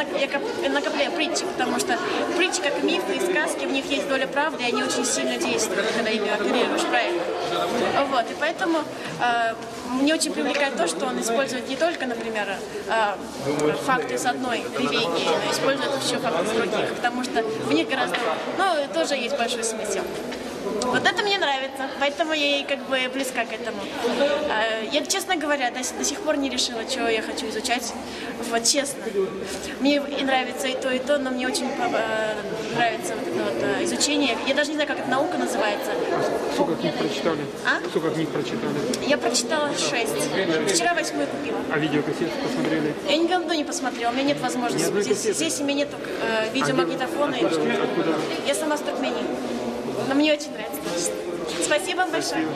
[SPEAKER 12] накопляю притчи, потому что притчи, как мифы и сказки, в них есть доля правды, и они очень сильно действуют, когда ими оперируешь правильно. Вот, и поэтому э, мне очень привлекает то, что он использует не только, например, э, факты с одной религии, но использует еще факты с других, потому что в них гораздо... Ну, тоже есть большой смысл. Вот это мне нравится, поэтому я ей как бы близка к этому. А, я, честно говоря, до, до сих пор не решила, чего я хочу изучать. Вот честно. Мне и нравится и то, и то, но мне очень а, нравится вот это вот а, изучение. Я даже не знаю, как это наука называется.
[SPEAKER 3] Сколько книг прочитали?
[SPEAKER 12] А?
[SPEAKER 3] Сколько книг прочитали?
[SPEAKER 12] Я прочитала шесть. Вчера восьмую купила.
[SPEAKER 3] А видеокассеты посмотрели?
[SPEAKER 12] Я ни одну не посмотрела, у меня нет возможности. Здесь, здесь у меня нет э, видеомагнитофона.
[SPEAKER 3] Откуда, откуда?
[SPEAKER 12] Я сама с Туркмении. Но мне очень нравится. Спасибо большое.